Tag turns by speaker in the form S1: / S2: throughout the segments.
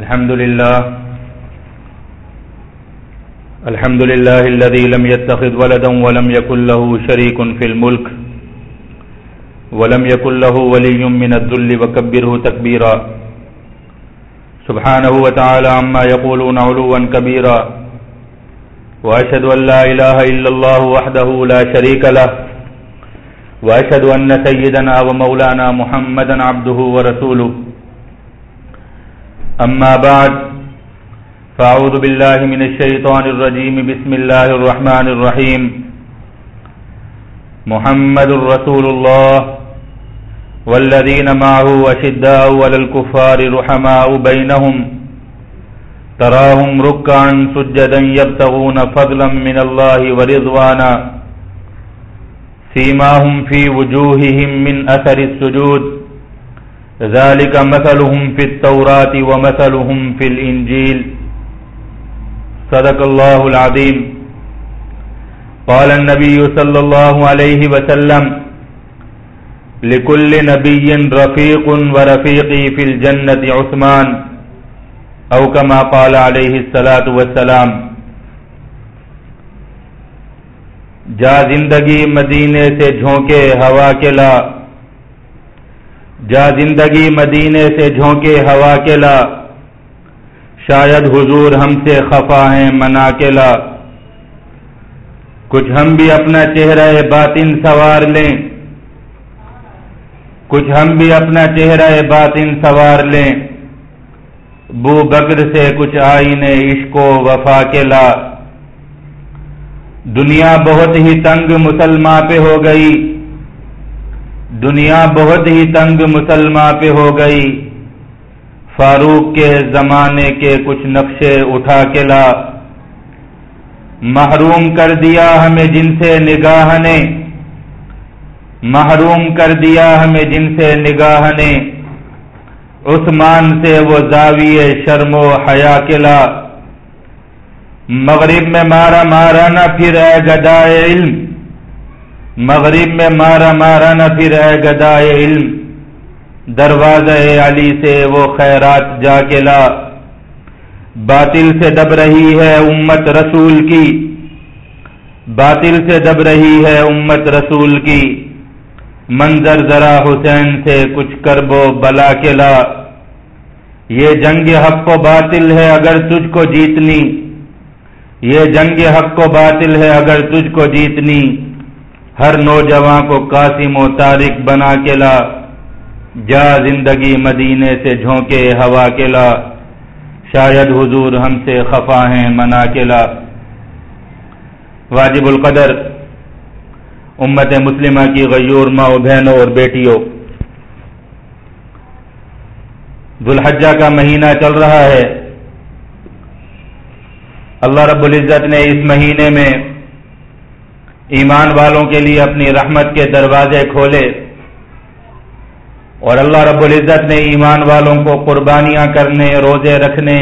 S1: الحمد الحمد لله لله الذي لم يتخذ ولدا ولم ولم يكن يكن له له له شريك شريك في الملك ولي من الذل وكبره تكبيرا سبحانه وتعالى عما يقولون علوا كبيرا وأشهد وأشهد أن أن لا لا إله إلا الله وحده سيدنا ومولانا محمدا عبده ورسوله أما بعد فأعوذ بالله من الشيطان الرجيم بسم الله الرحمن الرحيم محمد رسول الله الله والذين معه وشداء رحماء بينهم تراهم ركعا سجدا يبتغون فضلا من من ورضوانا سيماهم في وجوههم أثر السجود ذلك مثلهم في في في التوراة ومثلهم الإنجيل صدق الله الله العظيم قال النبي صلى عليه وسلم لكل نبي رفيق ورفيقي الجنة عثمان أو كما قال عليه الصلاة والسلام جا زندگی مدینے سے جھونکے ہوا کے لا جا زندگی مدینے سے جھونکے ہوا کے لا شاید حضور ہم سے خفا ہیں منا کے لا کچھ ہم بھی اپنا چہرہ باطن سوار لیں کچھ ہم بھی اپنا چہرہ باطن سوار لیں بو بگر سے کچھ آئی نے و وفا کے لا دنیا بہت ہی تنگ مسلمہ پہ ہو گئی دنیا بہت ہی تنگ مسلمہ پہ ہو گئی فاروق کے زمانے کے کچھ نقشے اٹھا کے لا محروم کر دیا ہمیں جن سے نگاہ نے محروم کر دیا ہمیں جن سے نگاہ نے عثمان سے وہ زاویے شرم و حیا لا مغرب میں مارا مارا نہ پھر اے گدائے علم مغرب میں مارا مارا نہ پھر اے گدائے علم دروازہ علی سے وہ خیرات جا کے لا باطل سے دب رہی ہے امت رسول کی باطل سے دب رہی ہے امت رسول کی منظر ذرا حسین سے کچھ کر بو بلا کے لا یہ جنگ حق کو باطل ہے اگر تجھ کو جیتنی یہ جنگ حق کو باطل ہے اگر تجھ کو جیتنی ہر نوجوان کو قاسم و تارک بنا کے لا جا زندگی مدینے سے جھونکے ہوا کے لا شاید حضور ہم سے خفا ہیں منا کے لا واجب القدر امت مسلمہ کی غیور ماؤ بہنوں اور بیٹیوں دلحجہ کا مہینہ چل رہا ہے اللہ رب العزت نے اس مہینے میں ایمان والوں کے لیے اپنی رحمت کے دروازے کھولے اور اللہ رب العزت نے ایمان والوں کو قربانیاں کرنے روزے رکھنے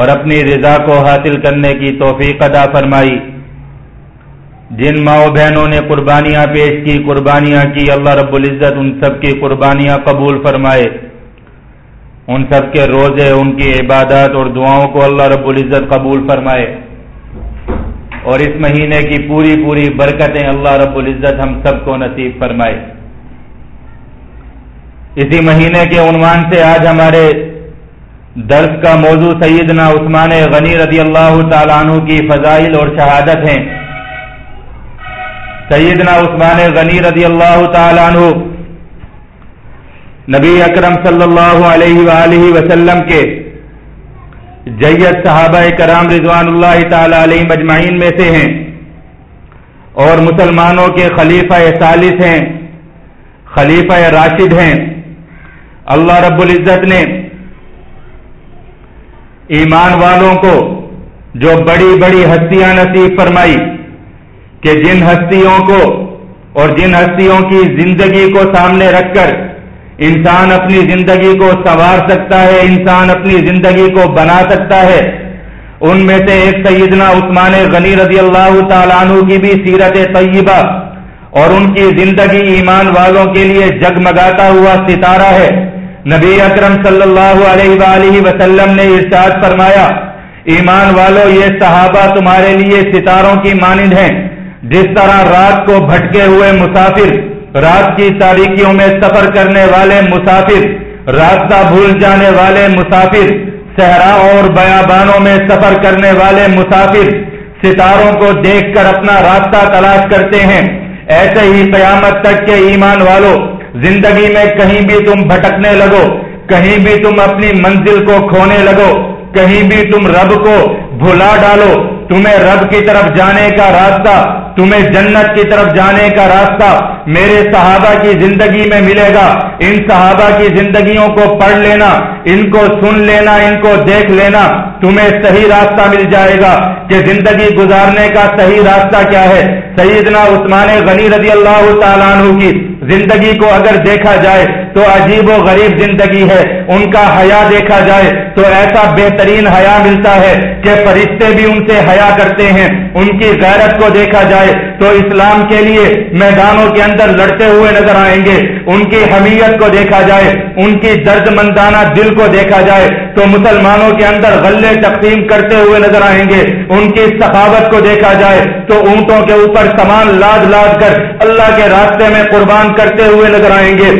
S1: اور اپنی رضا کو حاصل کرنے کی توفیق ادا فرمائی جن ماؤ بہنوں نے قربانیاں پیش کی قربانیاں کی اللہ رب العزت ان سب کی قربانیاں قبول فرمائے ان سب کے روزے ان کی عبادت اور دعاؤں کو اللہ رب العزت قبول فرمائے اور اس مہینے کی پوری پوری برکتیں اللہ رب العزت ہم سب کو نصیب فرمائے اسی مہینے کے عنوان سے آج ہمارے درد کا موضوع سیدنا عثمان غنی رضی اللہ تعالیٰ عنہ کی فضائل اور شہادت ہیں سیدنا عثمان غنی رضی اللہ تعالیٰ عنہ نبی اکرم صلی اللہ علیہ وآلہ وسلم کے جیت صحابہ کرام رضوان اللہ تعالی علیہ مجمعین میں سے ہیں اور مسلمانوں کے خلیفہ سالس ہیں خلیفہ راشد ہیں اللہ رب العزت نے ایمان والوں کو جو بڑی بڑی ہستیاں نصیب فرمائی کہ جن ہستیوں کو اور جن ہستیوں کی زندگی کو سامنے رکھ کر انسان اپنی زندگی کو سنوار سکتا ہے انسان اپنی زندگی کو بنا سکتا ہے ان میں سے ایک سیدنا عثمان غنی رضی اللہ تعالیٰ عنہ کی بھی سیرت طیبہ اور ان کی زندگی ایمان والوں کے لیے جگمگاتا ہوا ستارہ ہے نبی اکرم صلی اللہ علیہ وآلہ وسلم نے ارشاد فرمایا ایمان والوں یہ صحابہ تمہارے لیے ستاروں کی مانند ہیں جس طرح رات کو بھٹکے ہوئے مسافر رات کی تاریکیوں میں سفر کرنے والے مسافر راستہ بھول جانے والے مسافر صحرا اور بیابانوں میں سفر کرنے والے مسافر ستاروں کو دیکھ کر اپنا راستہ تلاش کرتے ہیں ایسے ہی قیامت تک کے ایمان والوں زندگی میں کہیں بھی تم بھٹکنے لگو کہیں بھی تم اپنی منزل کو کھونے لگو کہیں بھی تم رب کو بھلا ڈالو تمہیں رب کی طرف جانے کا راستہ تمہیں جنت کی طرف جانے کا راستہ میرے صحابہ کی زندگی میں ملے گا ان صحابہ کی زندگیوں کو پڑھ لینا ان کو سن لینا ان کو دیکھ لینا تمہیں صحیح راستہ مل جائے گا کہ زندگی گزارنے کا صحیح راستہ کیا ہے سیدنا عثمان غنی رضی اللہ تعالیٰ عنہ کی زندگی کو اگر دیکھا جائے تو عجیب و غریب زندگی ہے ان کا حیا دیکھا جائے تو ایسا بہترین حیا ملتا ہے کہ فرشتے بھی ان سے حیا کرتے ہیں ان کی غیرت کو دیکھا جائے تو اسلام کے لیے میدانوں کے اندر لڑتے ہوئے نظر آئیں گے ان کی حمیت کو دیکھا جائے ان کی درد مندانہ دل کو دیکھا جائے تو مسلمانوں کے اندر غلے تقسیم کرتے ہوئے نظر آئیں گے ان کی ثقافت کو دیکھا جائے تو اونٹوں کے اوپر سامان لاد لاد کر اللہ کے راستے میں قربان کرتے ہوئے نظر آئیں گے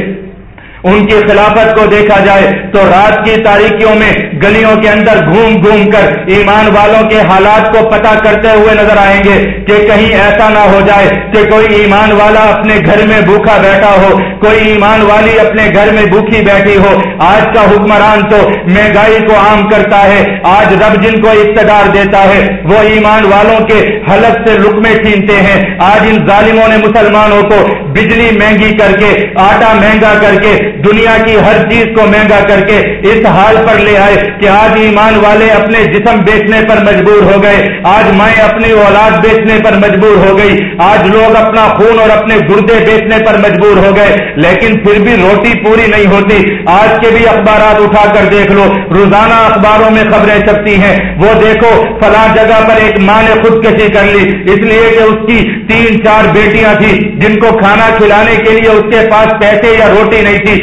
S1: ان کی خلافت کو دیکھا جائے تو رات کی تاریکیوں میں گلیوں کے اندر گھوم گھوم کر ایمان والوں کے حالات کو پتا کرتے ہوئے نظر آئیں گے کہ کہیں ایسا نہ ہو جائے کہ کوئی ایمان والا اپنے گھر میں بھوکا بیٹھا ہو کوئی ایمان والی اپنے گھر میں بھوکی بیٹھی ہو آج کا حکمران تو مہنگائی کو عام کرتا ہے آج رب جن کو اقتدار دیتا ہے وہ ایمان والوں کے حلق سے رکمے چھینتے ہیں آج ان ظالموں نے مسلمانوں کو بجلی مہنگی کر کے آٹا مہنگا کر کے دنیا کی ہر چیز کو مہنگا کر کے اس حال پر لے آئے کہ آج ایمان والے اپنے جسم بیچنے پر مجبور ہو گئے آج مائیں اپنی اولاد بیچنے پر مجبور ہو گئی آج لوگ اپنا خون اور اپنے گردے بیچنے پر مجبور ہو گئے لیکن پھر بھی روٹی پوری نہیں ہوتی آج کے بھی اخبارات اٹھا کر دیکھ لو روزانہ اخباروں میں خبریں چپتی ہیں وہ دیکھو فلاں جگہ پر ایک ماں نے خودکشی کر لی اس لیے کہ اس کی تین چار بیٹیاں تھی جن کو کھانا کھلانے کے لیے اس کے پاس پیسے یا روٹی نہیں تھی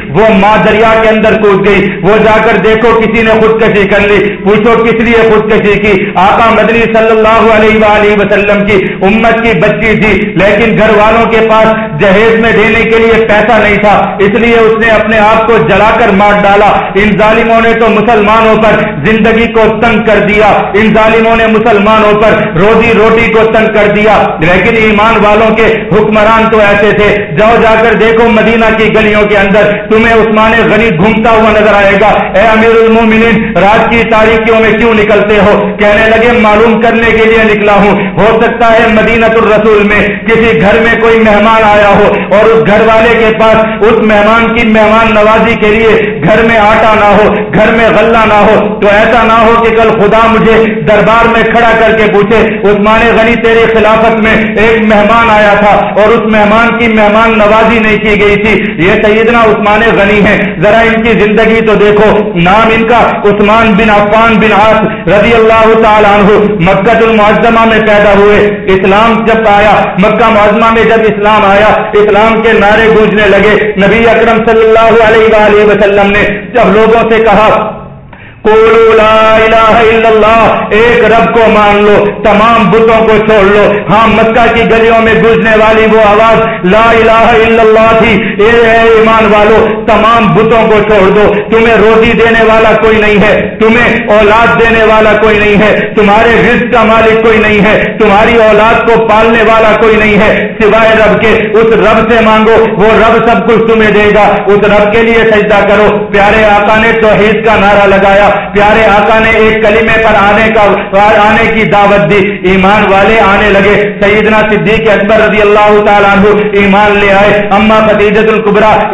S1: وہ ماں دریا کے اندر کود گئی وہ جا کر دیکھو کسی نے خودکشی کر لی پوچھو کس لیے خودکشی کی آقا مدنی صلی اللہ علیہ وآلہ وسلم کی امت کی بچی تھی لیکن گھر والوں کے پاس جہیز میں دینے کے لیے پیسہ نہیں تھا اس لیے اس نے اپنے آپ کو جلا کر مار ڈالا ان ظالموں نے تو مسلمانوں پر زندگی کو تنگ کر دیا ان ظالموں نے مسلمانوں پر روزی روٹی کو تنگ کر دیا لیکن ایمان والوں کے حکمران تو ایسے تھے جاؤ جا کر دیکھو مدینہ کی گلیوں کے اندر تم تمہیں عثمان غنی گھومتا ہوا نظر آئے گا اے امیر المومنین رات کی تاریخیوں میں کیوں نکلتے ہو کہنے لگے معلوم کرنے کے لیے نکلا ہوں ہو سکتا ہے مدینت کوئی مہمان کی مہمان نوازی کے لیے گھر میں آٹا نہ ہو گھر میں غلہ نہ ہو تو ایسا نہ ہو کہ کل خدا مجھے دربار میں کھڑا کر کے پوچھے عثمان غنی تیری خلافت میں ایک مہمان آیا تھا اور اس مہمان کی مہمان نوازی نہیں کی گئی تھی یہ سیدنا عثمان غنی ہیں ذرا ان کی زندگی تو دیکھو نام ان کا عثمان بن عفان بن عاص رضی اللہ تعالیٰ عنہ مکہ المعظمہ میں پیدا ہوئے اسلام جب آیا مکہ معظمہ میں جب اسلام آیا اسلام کے نعرے گونجنے لگے نبی اکرم صلی اللہ علیہ وآلہ وسلم نے جب لوگوں سے کہا قولو لا الہ الا اللہ ایک رب کو مان لو تمام بتوں کو چھوڑ لو ہاں مکہ کی گلیوں میں گزنے والی وہ آواز لا الہ الا اللہ تھی اے اے ایمان والو تمام بتوں کو چھوڑ دو تمہیں روٹی دینے والا کوئی نہیں ہے تمہیں اولاد دینے والا کوئی نہیں ہے تمہارے رزق کا مالک کوئی نہیں ہے تمہاری اولاد کو پالنے والا کوئی نہیں ہے سوائے رب کے اس رب سے مانگو وہ رب سب کچھ تمہیں دے گا اس رب کے لیے سجدہ کرو پیارے آقا نے توحید کا نعرہ لگایا پیارے آقا نے ایک کلمے پر آنے کا آنے کی دعوت دی ایمان والے آنے لگے سیدنا صدیق اکبر رضی اللہ تعالیٰ عنہ ایمان لے آئے اما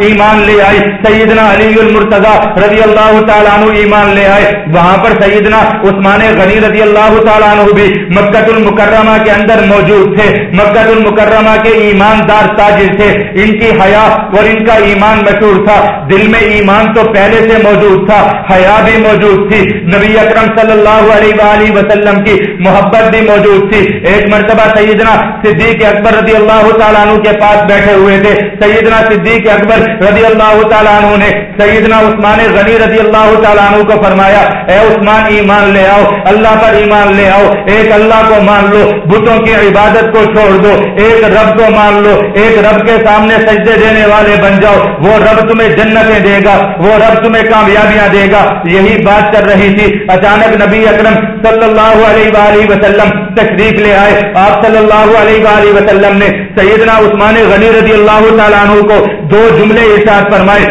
S1: ایمان لے آئی سیدنا علی المرتہ رضی اللہ تعالیٰ عنہ ایمان لے آئے وہاں پر سیدنا عثمان غنی رضی اللہ تعالیٰ عنہ بھی مکت المکرمہ کے اندر موجود تھے مکت المکرمہ کے ایماندار تاجر تھے ان کی حیا اور ان کا ایمان مشہور تھا دل میں ایمان تو پہلے سے موجود تھا حیا بھی موجود موجود تھی نبی اکرم صلی اللہ علیہ وسلم کی محبت بھی موجود تھی ایک مرتبہ سیدنا صدیق اکبر رضی اللہ تعالیٰ عنہ کے پاس بیٹھے ہوئے تھے سیدنا صدیق اکبر رضی اللہ تعالیٰ عنہ نے سیدنا عثمان غنی رضی اللہ تعالیٰ عنہ کو فرمایا اے عثمان ایمان لے آؤ اللہ پر ایمان لے آؤ ایک اللہ کو مان لو بتوں کی عبادت کو چھوڑ دو ایک رب کو مان لو ایک رب کے سامنے سجدے دینے والے بن جاؤ وہ رب تمہیں جنتیں دے گا وہ رب تمہیں کامیابیاں دے گا یہی بات کر رہی تھی اچانک نبی اکرم صلی اللہ علیہ وآلہ وسلم تشریف لے آئے آپ صلی اللہ علیہ وآلہ وسلم نے سیدنا عثمان غنی رضی اللہ تعالیٰ عنہ کو دو جملے ارشاد فرمائے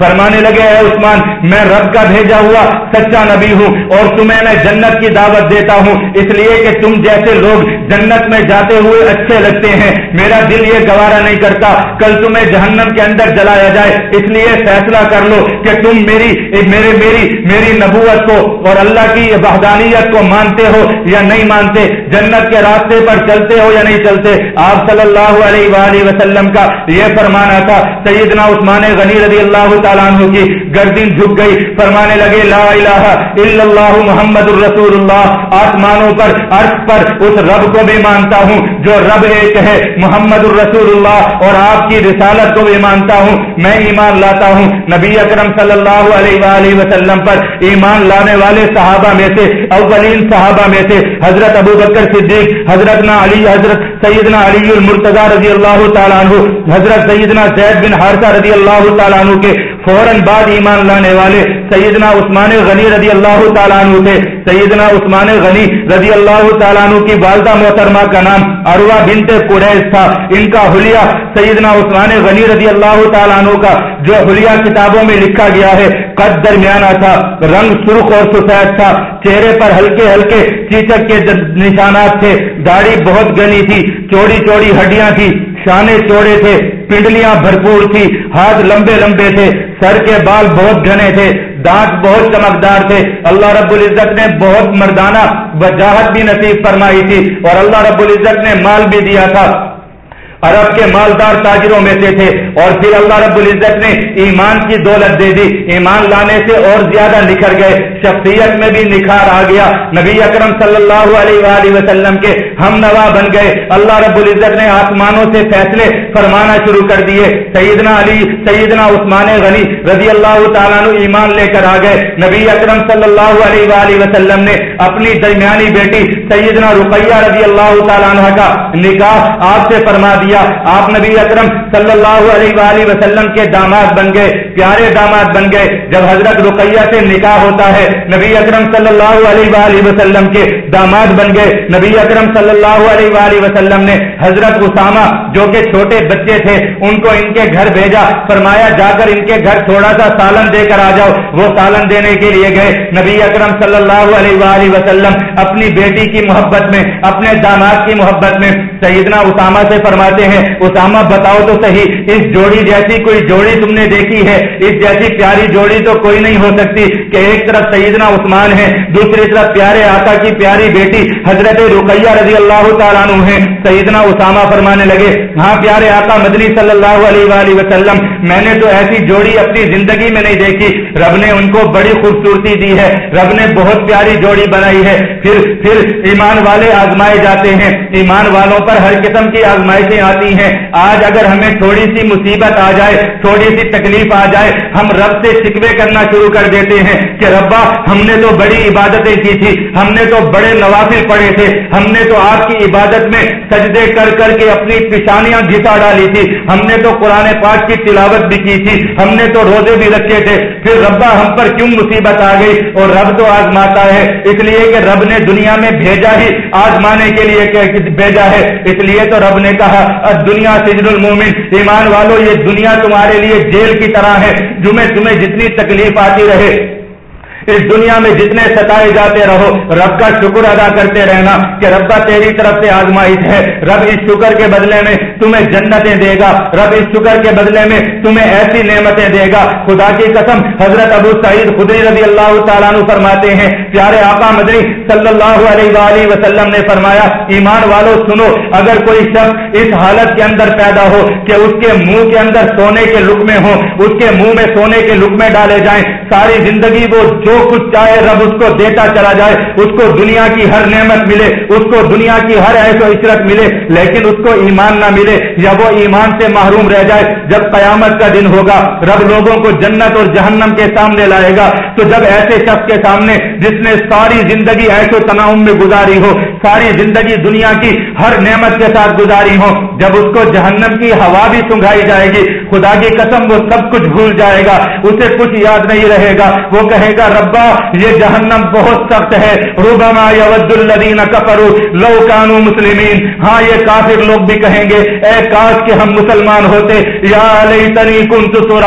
S1: فرمانے لگے اے عثمان میں رب کا بھیجا ہوا سچا نبی ہوں اور تمہیں میں جنت کی دعوت دیتا ہوں اس لیے کہ تم جیسے لوگ جنت میں جاتے ہوئے اچھے لگتے ہیں میرا دل یہ گوارا نہیں کرتا کل تمہیں جہنم کے اندر جلایا جائے اس لیے فیصلہ کر لو کہ تم میری میرے میری میری نبوت کو اور اللہ کی وحدانیت کو مانتے ہو یا نہیں مانتے جنت کے راستے پر چلتے ہو یا نہیں چلتے آپ صلی اللہ علیہ وآلہ وسلم کا یہ فرمانا تھا سیدنا عثمان غنی رضی اللہ تعالیٰ عنہ کی گردن جھک گئی فرمانے لگے لا الہ الا اللہ محمد الرسول اللہ آسمانوں پر عرض پر اس رب کو بھی مانتا ہوں جو رب ایک ہے محمد الرسول اللہ اور آپ کی رسالت کو بھی مانتا ہوں میں ایمان لاتا ہوں نبی اکرم صلی اللہ علیہ وآلہ وسلم پر ایمان لانے والے صحابہ میں سے اولین صحابہ میں سے حضرت ابو بکر صدیق حضرت نا علی حضرت سیدنا علی المرتضی رضی اللہ تعالیٰ عنہ حضرت سیدنا زید بن حارثہ رضی اللہ تعالیٰ عنہ کے فوراً بعد ایمان لانے والے سیدنا عثمان غنی رضی اللہ تعالیٰ عنہ تھے سیدنا عثمان غنی رضی اللہ تعالیٰ عنہ کی والدہ محترمہ کا نام اروا بنت تھا ان کا حلیہ سیدنا عثمان غنی رضی اللہ تعالیٰ عنہ کا جو حلیہ کتابوں میں لکھا گیا ہے قد درمیانہ تھا رنگ سرخ اور سفید تھا چہرے پر ہلکے ہلکے چیچک کے نشانات تھے داڑھی بہت گنی تھی چوڑی چوڑی ہڈیاں تھی شانے چوڑے تھے پنڈلیاں بھرپور تھی ہاتھ لمبے لمبے تھے سر کے بال بہت گھنے تھے دانت بہت چمکدار تھے اللہ رب العزت نے بہت مردانہ وجاہت بھی نصیب فرمائی تھی اور اللہ رب العزت نے مال بھی دیا تھا عرب کے مالدار تاجروں میں سے تھے اور پھر اللہ رب العزت نے ایمان کی دولت دے دی ایمان لانے سے اور زیادہ نکھر گئے شخصیت میں بھی نکھار آ گیا نبی اکرم صلی اللہ علیہ وآلہ وسلم کے ہم نوا بن گئے اللہ رب العزت نے آسمانوں سے فیصلے فرمانا شروع کر دیے سیدنا علی سیدنا عثمان غنی رضی اللہ تعالیٰ ایمان لے کر آ گئے نبی اکرم صلی اللہ علیہ وآلہ وسلم نے اپنی درمیانی بیٹی سیدنا رقیہ رضی اللہ تعالیٰ کا نکاح آپ سے فرما دیا دیا آپ نبی اکرم صلی اللہ علیہ وآلہ وسلم کے داماد بن گئے پیارے داماد بن گئے جب حضرت رقیہ سے نکاح ہوتا ہے نبی اکرم صلی اللہ علیہ وآلہ وسلم کے داماد بن گئے نبی اکرم صلی اللہ علیہ وآلہ وسلم نے حضرت اسامہ جو کہ چھوٹے بچے تھے ان کو ان کے گھر بھیجا فرمایا جا کر ان کے گھر تھوڑا سا سالن دے کر آ جاؤ وہ سالن دینے کے لیے گئے نبی اکرم صلی اللہ علیہ وآلہ وسلم اپنی بیٹی کی محبت میں اپنے داماد کی محبت میں سیدنا اسامہ سے فرماتے فرماتے ہیں اسامہ بتاؤ تو صحیح اس جوڑی جیسی کوئی جوڑی تم نے دیکھی ہے اس جیسی پیاری جوڑی تو کوئی نہیں ہو سکتی کہ ایک طرف سیدنا عثمان ہے دوسری طرف پیارے آقا کی پیاری بیٹی حضرت رقیہ رضی اللہ تعالیٰ عنہ ہیں سیدنا اسامہ فرمانے لگے ہاں پیارے آقا مدنی صلی اللہ علیہ وآلہ وسلم میں نے تو ایسی جوڑی اپنی زندگی میں نہیں دیکھی رب نے ان کو بڑی خوبصورتی دی ہے رب نے بہت پیاری جوڑی بنائی ہے پھر پھر ایمان والے آزمائے جاتے ہیں ایمان والوں پر ہر قسم کی آزمائشیں ہیں آج اگر ہمیں تھوڑی سی مصیبت آ جائے تھوڑی سی تکلیف آ جائے ہم رب سے شکوے کرنا شروع کر دیتے ہیں کہ ربا ہم نے تو بڑی عبادتیں کی تھی ہم نے تو بڑے نوافل پڑھے تھے ہم نے تو آپ کی عبادت میں سجدے کر کر کے اپنی پشانیاں گھسا ڈالی تھی ہم نے تو قرآن پاک کی تلاوت بھی کی تھی ہم نے تو روزے بھی رکھے تھے پھر ربا ہم پر کیوں مصیبت آ گئی اور رب تو آزماتا ہے اس لیے کہ رب نے دنیا میں بھیجا ہی آزمانے کے لیے بھیجا ہے اس لیے تو رب نے کہا دنیا سجن المومن ایمان والو یہ دنیا تمہارے لیے جیل کی طرح ہے جمعے تمہیں جتنی تکلیف آتی رہے اس دنیا میں جتنے ستائے جاتے رہو رب کا شکر ادا کرتے رہنا کہ ربا تیری طرف سے آزمائش ہے رب اس شکر کے بدلے میں تمہیں جنتیں دے گا رب اس شکر کے بدلے میں تمہیں ایسی نعمتیں دے گا خدا کی قسم حضرت ابو سعید خدری رضی اللہ تعالیٰ فرماتے ہیں پیارے آقا مدری صلی اللہ علیہ وآلہ وسلم نے فرمایا ایمان والوں سنو اگر کوئی شخص اس حالت کے اندر پیدا ہو کہ اس کے منہ کے اندر سونے کے لکمے ہوں اس کے منہ میں سونے کے لکمے ڈالے جائیں ساری زندگی وہ جو کچھ چاہے رب اس اس کو کو دیتا چلا جائے دنیا کی ہر نعمت ملے اس کو دنیا کی ہر عشرت ملے لیکن اس کو ایمان نہ ملے یا وہ ایمان سے محروم رہ جائے جب قیامت کا دن ہوگا رب لوگوں کو جنت اور جہنم کے سامنے لائے گا تو جب ایسے شخص کے سامنے جس نے ساری زندگی ایسے تناؤ میں گزاری ہو ساری زندگی دنیا کی ہر نعمت کے ساتھ گزاری ہو جب اس کو جہنم کی ہوا بھی سنگھائی جائے گی خدا کی قسم وہ سب کچھ بھول جائے گا اسے کچھ یاد نہیں رہے گا وہ کہے گا ربا یہ جہنم بہت سخت ہے روبما روباما کفرو لو کانو مسلمین ہاں یہ کافر لوگ بھی کہیں گے اے کاش کے ہم مسلمان ہوتے یا علیہ تنی کن تو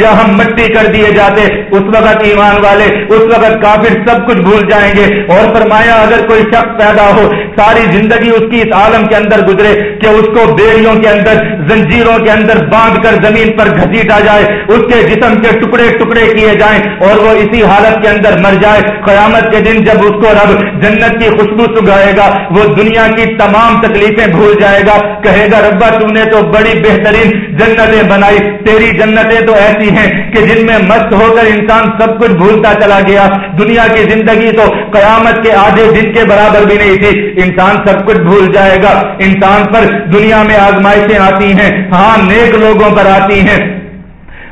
S1: یا ہم مٹی کر دیے جاتے اس وقت ایمان والے اس وقت کافر سب کچھ بھول جائیں گے اور فرمایا اگر کوئی شخص پیدا ہو ساری زندگی اس کی اس عالم کے اندر گزرے کہ اس کو کو بیڑیوں کے اندر زنجیروں کے اندر باندھ کر زمین پر گھسیٹا جائے اس کے جسم کے کے ٹکڑے ٹکڑے کیے جائیں اور وہ اسی حالت اندر مر جائے قیامت کے دن جب اس کو رب جنت کی کی خوشبو سگائے گا گا گا وہ دنیا تمام تکلیفیں بھول جائے کہے ربا تو نے بڑی بہترین جنتیں بنائی تیری جنتیں تو ایسی ہیں کہ جن میں مست ہو کر انسان سب کچھ بھولتا چلا گیا دنیا کی زندگی تو قیامت کے آدھے دن کے برابر بھی نہیں تھی انسان سب کچھ بھول جائے گا انسان پر دنیا دنیا میں آزمائشیں آتی ہیں ہاں نیک لوگوں پر آتی ہیں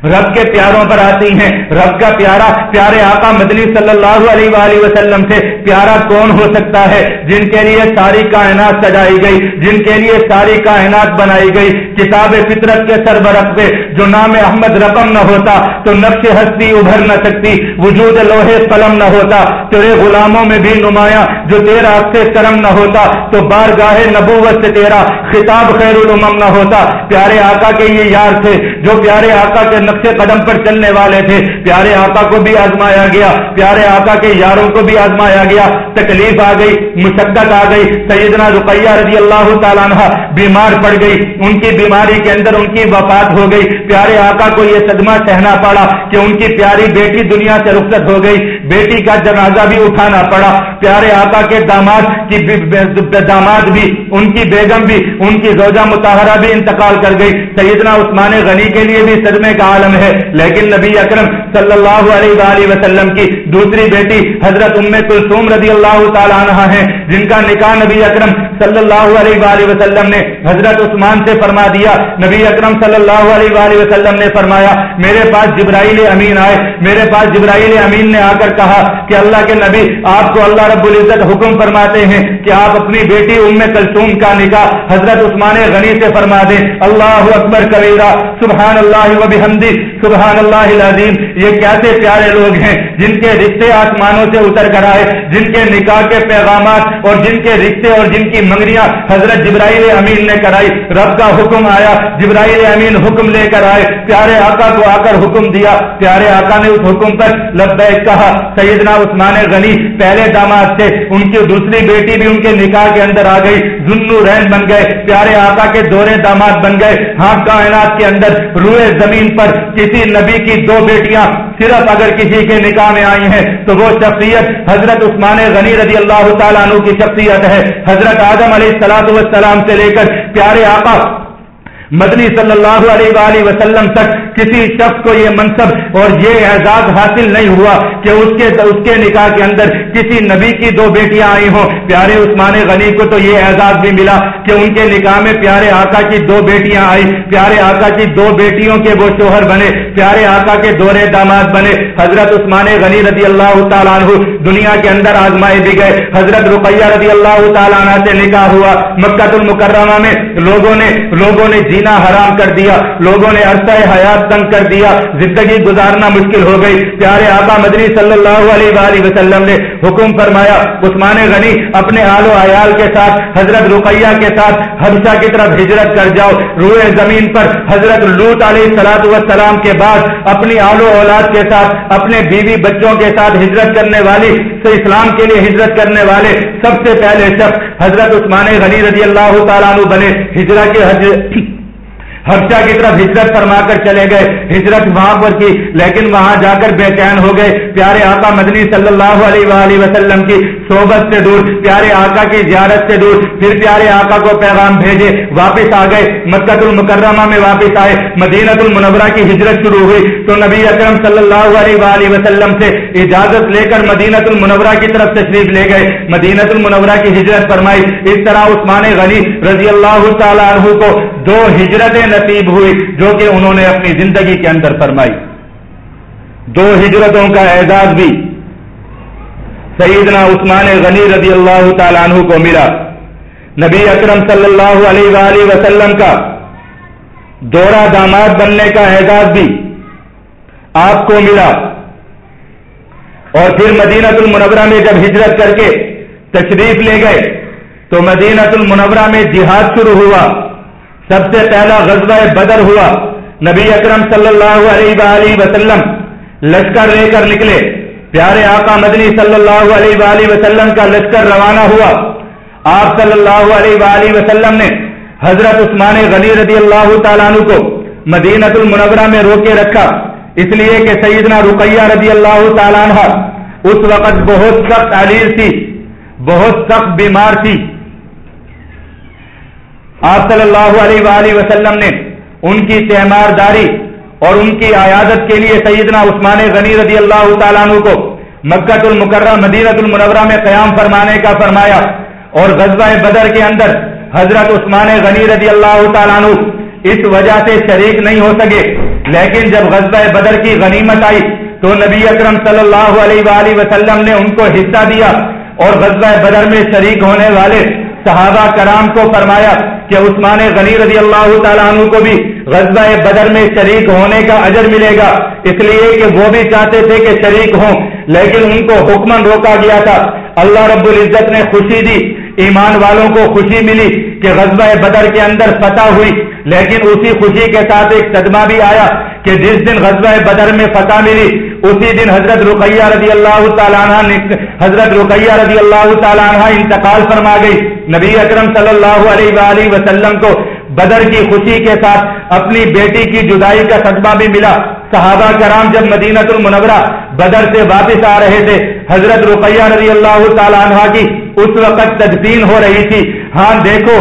S1: رب کے پیاروں پر آتی ہیں رب کا پیارا پیارے آقا مدنی صلی اللہ علیہ وآلہ وسلم سے پیارا کون ہو سکتا ہے جن کے لیے ساری کائنات سجائی گئی جن کے لیے ساری کائنات بنائی گئی کتاب فطرت کے سربرق پہ جو نام احمد رقم نہ ہوتا تو نقش ہستی ابھر نہ سکتی وجود لوہے قلم نہ ہوتا تیرے غلاموں میں بھی نمایاں جو تیرا سے کرم نہ ہوتا تو بار گاہ نبوت سے تیرا خطاب خیر ومم نہ ہوتا پیارے آقا کے یہ یار تھے جو پیارے آقا کے نقص قدم پر چلنے والے تھے پیارے آقا کو بھی آزمایا گیا پیارے آقا کے یاروں کو بھی آزمایا گیا تکلیف آ گئی مشقت آ گئی سیدنا رقیہ رضی اللہ تعالیٰ عنہ بیمار پڑ گئی ان کی بیماری کے اندر ان کی وفات ہو گئی پیارے آقا کو یہ صدمہ سہنا پڑا کہ ان کی پیاری بیٹی دنیا سے رخصت ہو گئی بیٹی کا جنازہ بھی اٹھانا پڑا پیارے آقا کے داماد کی داماد بھی ان کی بیگم بھی ان کی زوجہ متحرہ بھی انتقال کر گئی سیدنا عثمان غنی کے لیے بھی صدمے کا عالم ہے لیکن نبی اکرم صلی اللہ علیہ وسلم کی دوسری بیٹی حضرت ام کلثوم رضی اللہ ہیں جن کا نکاح نبی اکرم صلی اللہ علیہ وسلم نے حضرت عثمان سے فرما دیا نبی اکرم صلی اللہ علیہ وسلم نے فرمایا میرے پاس جبرائیل امین آئے میرے پاس جبرائیل امین نے آ کر کہا کہ اللہ کے نبی آپ کو اللہ رب العزت حکم فرماتے ہیں کہ آپ اپنی بیٹی ام کلثوم کا نکاح حضرت عثمان غنی سے فرما دیں اللہ اکبر سبحان سبحان اللہ اللہ العظیم یہ کیسے پیارے لوگ ہیں جن جن کے رشتے آسمانوں سے اتر کر آئے کے نکاح کے پیغامات اور جن کے رشتے اور جن کی منگنیاں حضرت جبرائیل امین نے کرائی رب کا حکم آیا جبرائیل امین حکم لے کر آئے پیارے آقا کو آ کر حکم دیا پیارے آقا نے اس حکم پر لبیک کہا سیدنا عثمان غنی پہلے داماد تھے ان کی دوسری بیٹی بھی کے نکاح کے اندر آ گئی جنو رین بن گئے پیارے آقا کے دورے داماد بن گئے ہاں کائنات کے اندر روئے زمین پر کسی نبی کی دو بیٹیاں صرف اگر کسی کے نکاح میں آئی ہیں تو وہ شخصیت حضرت عثمان غنی رضی اللہ تعالیٰ عنہ کی شخصیت ہے حضرت آدم علیہ السلاط والسلام سے لے کر پیارے آقا مدنی صلی اللہ علیہ وآلہ وسلم تک کسی شخص کو یہ منصب اور یہ اعزاز حاصل نہیں ہوا کہ اس اس کے کے نکاح کے اندر کسی نبی کی دو بیٹیاں آئی ہوں پیارے عثمان غنی کو تو یہ اعزاز بھی ملا کہ ان کے نکاح میں پیارے آقا کی دو بیٹیاں آئی پیارے آقا کی دو بیٹیوں کے وہ شوہر بنے پیارے آقا کے دورے داماد بنے حضرت عثمان غنی رضی اللہ تعالیٰ عنہ دنیا کے اندر آزمائے بھی گئے حضرت رقیہ رضی اللہ تعالیٰ عنہ سے نکاح ہوا مکت المکرمہ میں لوگوں نے لوگوں نے جینا حرام کر دیا لوگوں نے عرصہ حیات تنگ کر دیا زندگی گزارنا مشکل ہو گئی پیارے آقا مدنی صلی اللہ علیہ وآلہ وسلم نے حکم فرمایا عثمان غنی اپنے آل و عیال کے ساتھ حضرت رقیہ کے ساتھ حبشہ کی طرف ہجرت کر جاؤ روئے زمین پر حضرت لوت علیہ سلاد وسلام کے بعد اپنی آل و اولاد کے ساتھ اپنے بیوی بچوں کے ساتھ ہجرت کرنے والی سے اسلام کے لیے ہجرت کرنے والے سب سے پہلے شخص حضرت عثمان غنی رضی اللہ تعالیٰ بنے ہجرت بدشہ کی طرف ہجرت فرما کر چلے گئے ہجرت وہاں پر کی لیکن وہاں جا کر بے چین ہو گئے پیارے آقا مدنی صلی اللہ علیہ وسلم کی صحبت سے دور پیارے آقا کی زیارت سے دور پھر پیارے آقا کو پیغام بھیجے واپس آ گئے مکت المکرمہ میں واپس آئے مدینہ المنورہ کی ہجرت شروع ہوئی تو نبی اکرم صلی اللہ علیہ وسلم سے اجازت لے کر مدینہ المنورہ کی طرف تشریف لے گئے مدینہ المنورہ کی ہجرت فرمائی اس طرح عثمان غنی رضی اللہ تعالیٰ عنہ کو دو ہجرتیں ہوئی جو کہ انہوں نے اپنی زندگی کے اندر فرمائی دو ہجرتوں کا اعزاز بھی سیدنا عثمان غنی رضی اللہ تعالیٰ عنہ کو ملا نبی اکرم صلی اللہ علیہ وآلہ وسلم کا دورہ داماد بننے کا اعزاز بھی آپ کو ملا اور پھر مدینہ المنورہ میں جب ہجرت کر کے تشریف لے گئے تو مدینہ المنورہ میں جہاد شروع ہوا سب سے پہلا غزوہ بدر ہوا نبی اکرم صلی اللہ علیہ وآلہ وسلم لشکر لے کر نکلے پیارے آقا مدنی صلی اللہ علیہ وآلہ وسلم کا لشکر روانہ ہوا آپ صلی اللہ علیہ وآلہ وسلم نے حضرت عثمان غنی رضی اللہ تعالیٰ عنہ کو مدینہ المنورہ میں روکے رکھا اس لیے کہ سیدنا رقیہ رضی اللہ تعالیٰ عنہ اس وقت بہت سخت علیر تھی بہت سخت بیمار تھی آپ صلی اللہ علیہ وآلہ وسلم نے ان ان کی کی داری اور کے لیے سیدنا عثمان غنی رضی اللہ تعالیٰ عنہ کو مقد المقرہ میں قیام فرمانے کا فرمایا اور بدر کے اندر حضرت عثمان غنی رضی اللہ تعالیٰ عنہ اس وجہ سے شریک نہیں ہو سکے لیکن جب غزوہ بدر کی غنیمت آئی تو نبی اکرم صلی اللہ علیہ وآلہ وسلم نے ان کو حصہ دیا اور غزوہ بدر میں شریک ہونے والے صحابہ کرام کو فرمایا کہ عثمان غنی رضی اللہ تعالیٰ عنہ کو بھی غزبہ بدر میں شریک ہونے کا اجر ملے گا اس لیے کہ وہ بھی چاہتے تھے کہ شریک ہوں لیکن ان کو حکمن روکا گیا تھا اللہ رب العزت نے خوشی دی ایمان والوں کو خوشی ملی کہ غزبہ بدر کے اندر فتح ہوئی لیکن اسی خوشی کے ساتھ ایک صدمہ بھی آیا کہ جس دن غزبہ بدر میں فتح ملی اسی دن حضرت رقیہ رضی اللہ تعالیٰ عنہ حضرت رقیہ رضی اللہ تعالیٰ عنہ انتقال فرما گئی نبی اکرم صلی اللہ علیہ وآلہ وسلم کو بدر کی خوشی کے ساتھ اپنی بیٹی کی جدائی کا صدمہ بھی ملا صحابہ کرام جب مدینہ المنورہ بدر سے واپس آ رہے تھے حضرت رقیہ رضی اللہ تعالیٰ عنہ کی اس وقت تدفین ہو رہی تھی ہاں دیکھو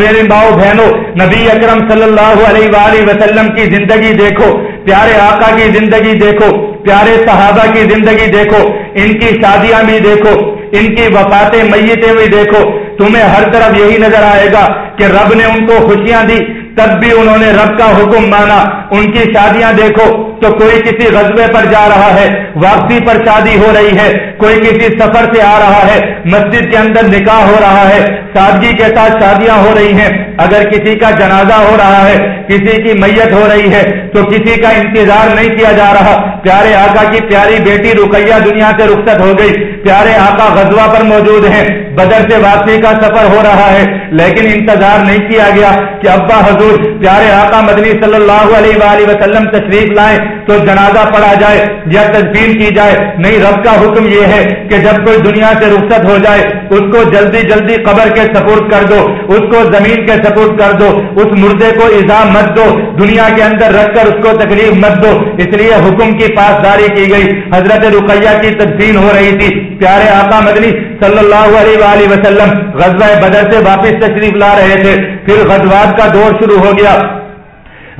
S1: میرے باؤ بہنوں نبی اکرم صلی اللہ علیہ وآلہ وسلم کی زندگی دیکھو پیارے آقا کی زندگی دیکھو پیارے صحابہ کی زندگی دیکھو ان کی شادیاں بھی دیکھو ان کی وفات میتیں بھی دیکھو تمہیں ہر طرف یہی نظر آئے گا کہ رب نے ان کو خوشیاں دی تب بھی انہوں نے رب کا حکم مانا ان کی شادیاں دیکھو تو کوئی کسی غزبے پر جا رہا ہے واپسی پر شادی ہو رہی ہے کوئی کسی سفر سے آ رہا ہے مسجد کے اندر نکاح ہو رہا ہے سادگی کے ساتھ شادیاں ہو رہی ہیں اگر کسی کا جنازہ ہو رہا ہے کسی کی میت ہو رہی ہے تو کسی کا انتظار نہیں کیا جا رہا پیارے آقا کی پیاری بیٹی رکیہ دنیا سے رخصت ہو گئی پیارے آقا غزوہ پر موجود ہیں بدر سے واپسی کا سفر ہو رہا ہے لیکن انتظار نہیں کیا گیا کہ ابا حضور پیارے آقا مدنی صلی اللہ علیہ وآلہ وسلم تشریف لائیں تو جنازہ پڑھا جائے یا تدفین کی جائے نہیں رب کا حکم یہ ہے کہ جب کوئی دنیا سے رخصت ہو جائے اس کو جلدی جلدی قبر کے سپورٹ کر دو اس کو زمین کے سپورٹ کر دو اس مردے کو ایزا مت دو دنیا کے اندر رکھ کر اس کو تکلیف مت دو اس لیے حکم کی پاسداری کی گئی حضرت رقیہ کی تدفین ہو رہی تھی پیارے آقا مدنی صلی اللہ علیہ وآلہ وسلم غزوہ بدر سے واپس تشریف لا رہے تھے پھر غزوات کا دور شروع ہو گیا